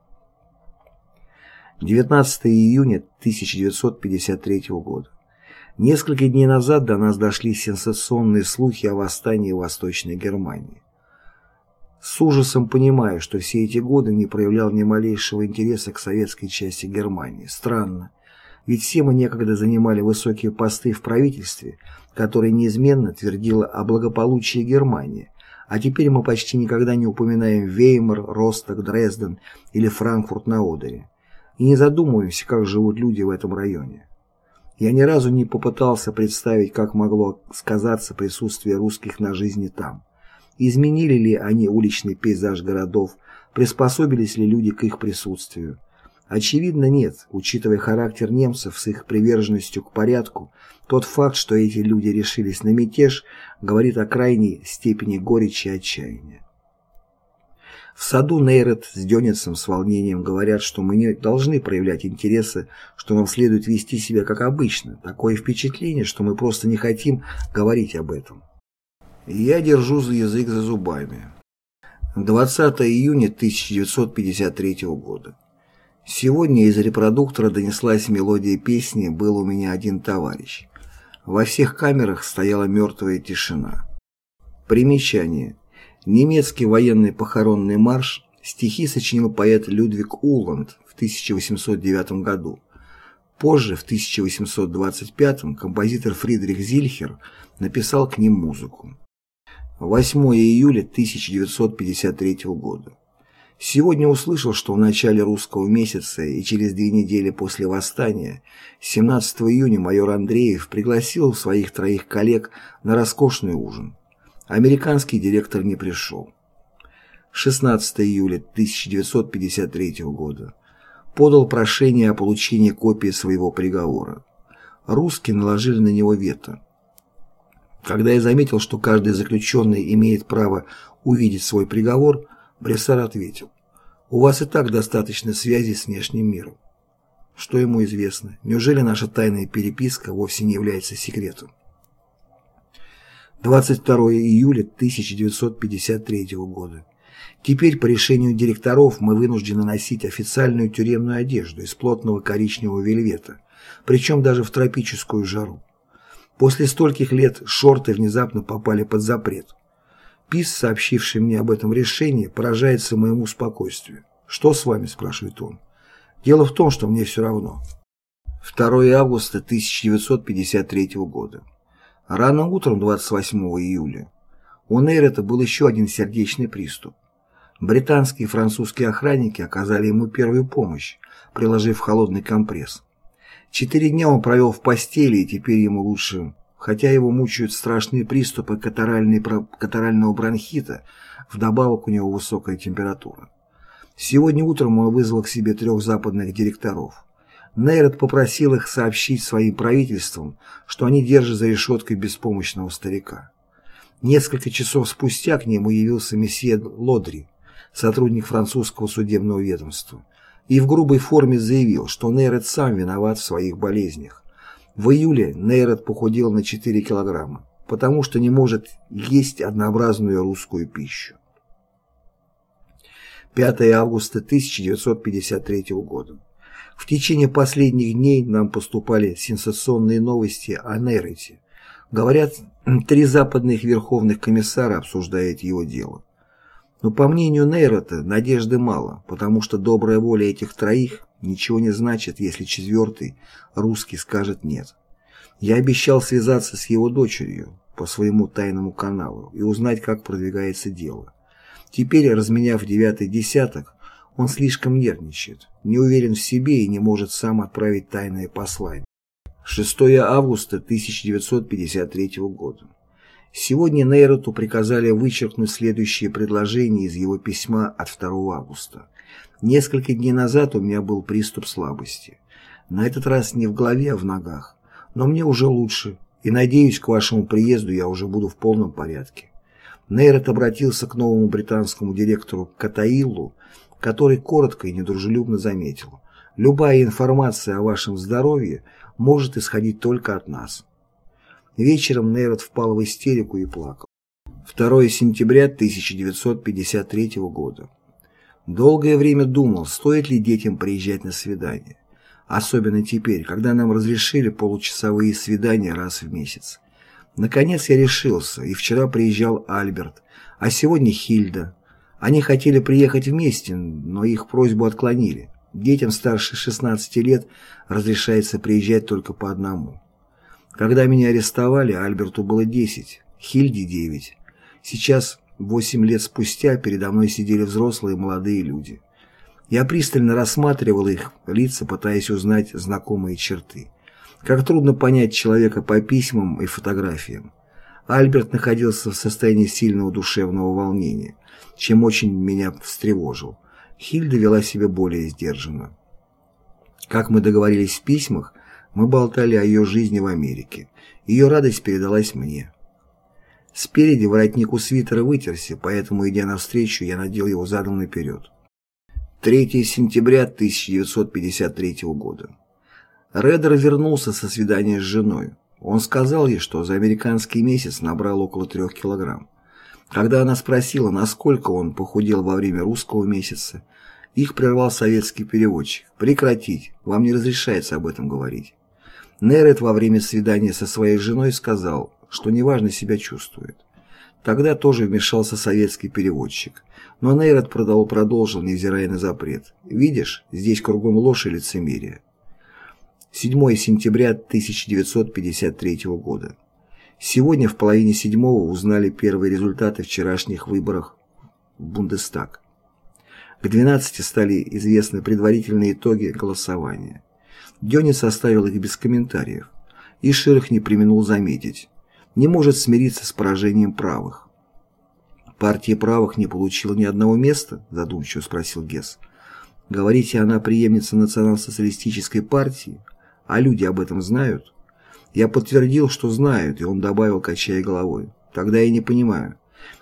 19 июня 1953 года. Несколько дней назад до нас дошли сенсационные слухи о восстании в Восточной Германии. С ужасом понимаю, что все эти годы не проявлял ни малейшего интереса к советской части Германии. Странно. Ведь все мы некогда занимали высокие посты в правительстве, которое неизменно твердило о благополучии Германии, а теперь мы почти никогда не упоминаем Веймар, Росток, Дрезден или Франкфурт на Одере. И не задумываемся, как живут люди в этом районе. Я ни разу не попытался представить, как могло сказаться присутствие русских на жизни там. Изменили ли они уличный пейзаж городов, приспособились ли люди к их присутствию. Очевидно, нет, учитывая характер немцев с их приверженностью к порядку, тот факт, что эти люди решились на мятеж, говорит о крайней степени горечи и отчаяния. В саду Нейрет с Дёницем с волнением говорят, что мы не должны проявлять интересы, что нам следует вести себя как обычно. Такое впечатление, что мы просто не хотим говорить об этом. Я держу за язык за зубами. 20 июня 1953 года. Сегодня из репродуктора донеслась мелодия песни «Был у меня один товарищ». Во всех камерах стояла мертвая тишина. Примечание. Немецкий военный похоронный марш стихи сочинил поэт Людвиг Уланд в 1809 году. Позже, в 1825 композитор Фридрих Зильхер написал к ним музыку. 8 июля 1953 года. Сегодня услышал, что в начале русского месяца и через две недели после восстания, 17 июня майор Андреев пригласил своих троих коллег на роскошный ужин. Американский директор не пришел. 16 июля 1953 года. Подал прошение о получении копии своего приговора. Русские наложили на него вето. Когда я заметил, что каждый заключенный имеет право увидеть свой приговор, Брессар ответил, «У вас и так достаточно связи с внешним миром». Что ему известно? Неужели наша тайная переписка вовсе не является секретом? 22 июля 1953 года. Теперь по решению директоров мы вынуждены носить официальную тюремную одежду из плотного коричневого вельвета, причем даже в тропическую жару. После стольких лет шорты внезапно попали под запрет. Пис, сообщивший мне об этом решении, поражается моему спокойствию. «Что с вами?» – спрашивает он. «Дело в том, что мне все равно». 2 августа 1953 года. Рано утром 28 июля у Нейрета был еще один сердечный приступ. Британские и французские охранники оказали ему первую помощь, приложив холодный компресс. Четыре дня он провел в постели, и теперь ему лучше Хотя его мучают страшные приступы катарального бронхита, вдобавок у него высокая температура. Сегодня утром он вызвал к себе трех западных директоров. Нейрот попросил их сообщить своим правительствам, что они держат за решеткой беспомощного старика. Несколько часов спустя к нему явился месье Лодри, сотрудник французского судебного ведомства, и в грубой форме заявил, что Нейрот сам виноват в своих болезнях, в июле Нейрот похудел на 4 килограмма, потому что не может есть однообразную русскую пищу. 5 августа 1953 года. В течение последних дней нам поступали сенсационные новости о Нейроте. Говорят, три западных верховных комиссара обсуждают его дело. Но по мнению Нейрота надежды мало, потому что добрая воля этих троих ничего не значит, если четвертый, русский, скажет «нет». Я обещал связаться с его дочерью по своему тайному каналу и узнать, как продвигается дело. Теперь, разменяв девятый десяток, он слишком нервничает, не уверен в себе и не может сам отправить тайное послание. 6 августа 1953 года. Сегодня Нейроту приказали вычеркнуть следующее предложение из его письма от 2 августа. Несколько дней назад у меня был приступ слабости. На этот раз не в голове, а в ногах. Но мне уже лучше, и надеюсь, к вашему приезду я уже буду в полном порядке. Нейрот обратился к новому британскому директору Катаилу, который коротко и недружелюбно заметил. Любая информация о вашем здоровье может исходить только от нас. Вечером Нейрот впал в истерику и плакал. 2 сентября 1953 года. Долгое время думал, стоит ли детям приезжать на свидание. Особенно теперь, когда нам разрешили получасовые свидания раз в месяц. Наконец я решился, и вчера приезжал Альберт, а сегодня Хильда. Они хотели приехать вместе, но их просьбу отклонили. Детям старше 16 лет разрешается приезжать только по одному. Когда меня арестовали, Альберту было 10, Хильде 9. Сейчас, 8 лет спустя, передо мной сидели взрослые молодые люди. Я пристально рассматривал их лица, пытаясь узнать знакомые черты. Как трудно понять человека по письмам и фотографиям. Альберт находился в состоянии сильного душевного волнения, чем очень меня встревожил. Хильда вела себя более сдержанно. Как мы договорились в письмах, мы болтали о ее жизни в Америке. Ее радость передалась мне. Спереди воротник у свитера вытерся, поэтому, идя навстречу, я надел его задом наперед. 3 сентября 1953 года. Редер вернулся со свидания с женой. Он сказал ей, что за американский месяц набрал около трех килограмм. Когда она спросила, насколько он похудел во время русского месяца, их прервал советский переводчик. «Прекратить, вам не разрешается об этом говорить». Нерет во время свидания со своей женой сказал, что неважно себя чувствует. Тогда тоже вмешался советский переводчик. Но Нейрот продолжил, невзирая на запрет. «Видишь, здесь кругом ложь и лицемерие». 7 сентября 1953 года. Сегодня в половине седьмого узнали первые результаты вчерашних выборов в Бундестаг. К 12 стали известны предварительные итоги голосования. Дёни составил их без комментариев. И Ширах не применул заметить. Не может смириться с поражением правых. «Партия правых не получила ни одного места?» – задумчиво спросил Гесс. «Говорите, она преемница национал-социалистической партии? А люди об этом знают?» Я подтвердил, что знают, и он добавил, качая головой. «Тогда я не понимаю.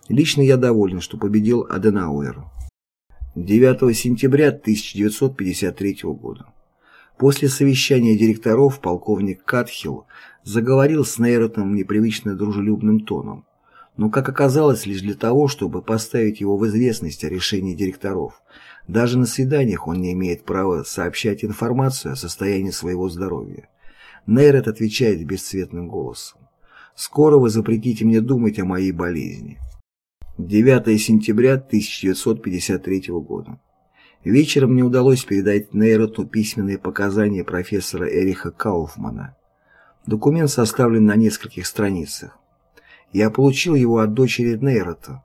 Лично я доволен, что победил Аденауэр». 9 сентября 1953 года. После совещания директоров полковник Катхилл заговорил с Нейротом непривычно дружелюбным тоном, но, как оказалось, лишь для того, чтобы поставить его в известность о решении директоров. Даже на свиданиях он не имеет права сообщать информацию о состоянии своего здоровья. Нейрот отвечает бесцветным голосом. «Скоро вы запретите мне думать о моей болезни». 9 сентября 1953 года. Вечером мне удалось передать Нейроту письменные показания профессора Эриха Кауфмана. Документ составлен на нескольких страницах. Я получил его от дочери Нейрота.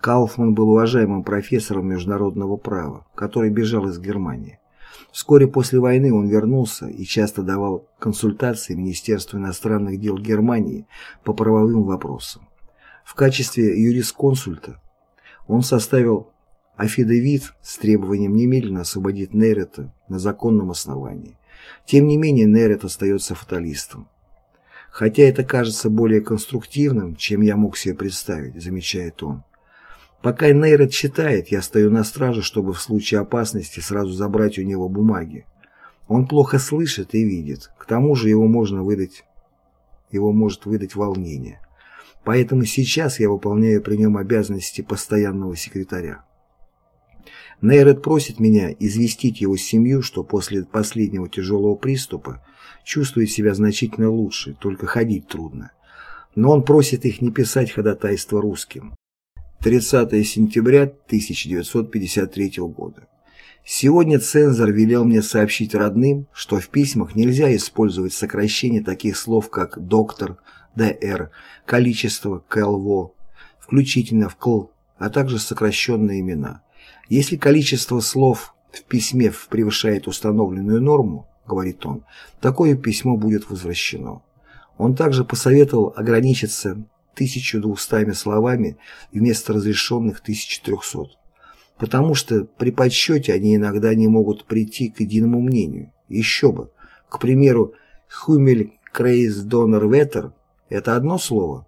Кауфман был уважаемым профессором международного права, который бежал из Германии. Вскоре после войны он вернулся и часто давал консультации Министерству иностранных дел Германии по правовым вопросам. В качестве юрисконсульта он составил афидевит с требованием немедленно освободить Нейрета на законном основании. Тем не менее Нейрет остается фаталистом. Хотя это кажется более конструктивным, чем я мог себе представить, замечает он. Пока Нейрет читает, я стою на страже, чтобы в случае опасности сразу забрать у него бумаги. Он плохо слышит и видит. К тому же его можно выдать, его может выдать волнение. Поэтому сейчас я выполняю при нем обязанности постоянного секретаря. Нейрет просит меня известить его семью, что после последнего тяжелого приступа чувствует себя значительно лучше, только ходить трудно. Но он просит их не писать ходатайство русским. 30 сентября 1953 года. Сегодня цензор велел мне сообщить родным, что в письмах нельзя использовать сокращение таких слов, как «доктор», «др», «количество», «клво», включительно в «кл», а также сокращенные имена. Если количество слов в письме превышает установленную норму, говорит он, такое письмо будет возвращено. Он также посоветовал ограничиться 1200 словами вместо разрешенных 1300 потому что при подсчете они иногда не могут прийти к единому мнению. Еще бы. К примеру, «Хумель Крейс Донор Ветер» — это одно слово,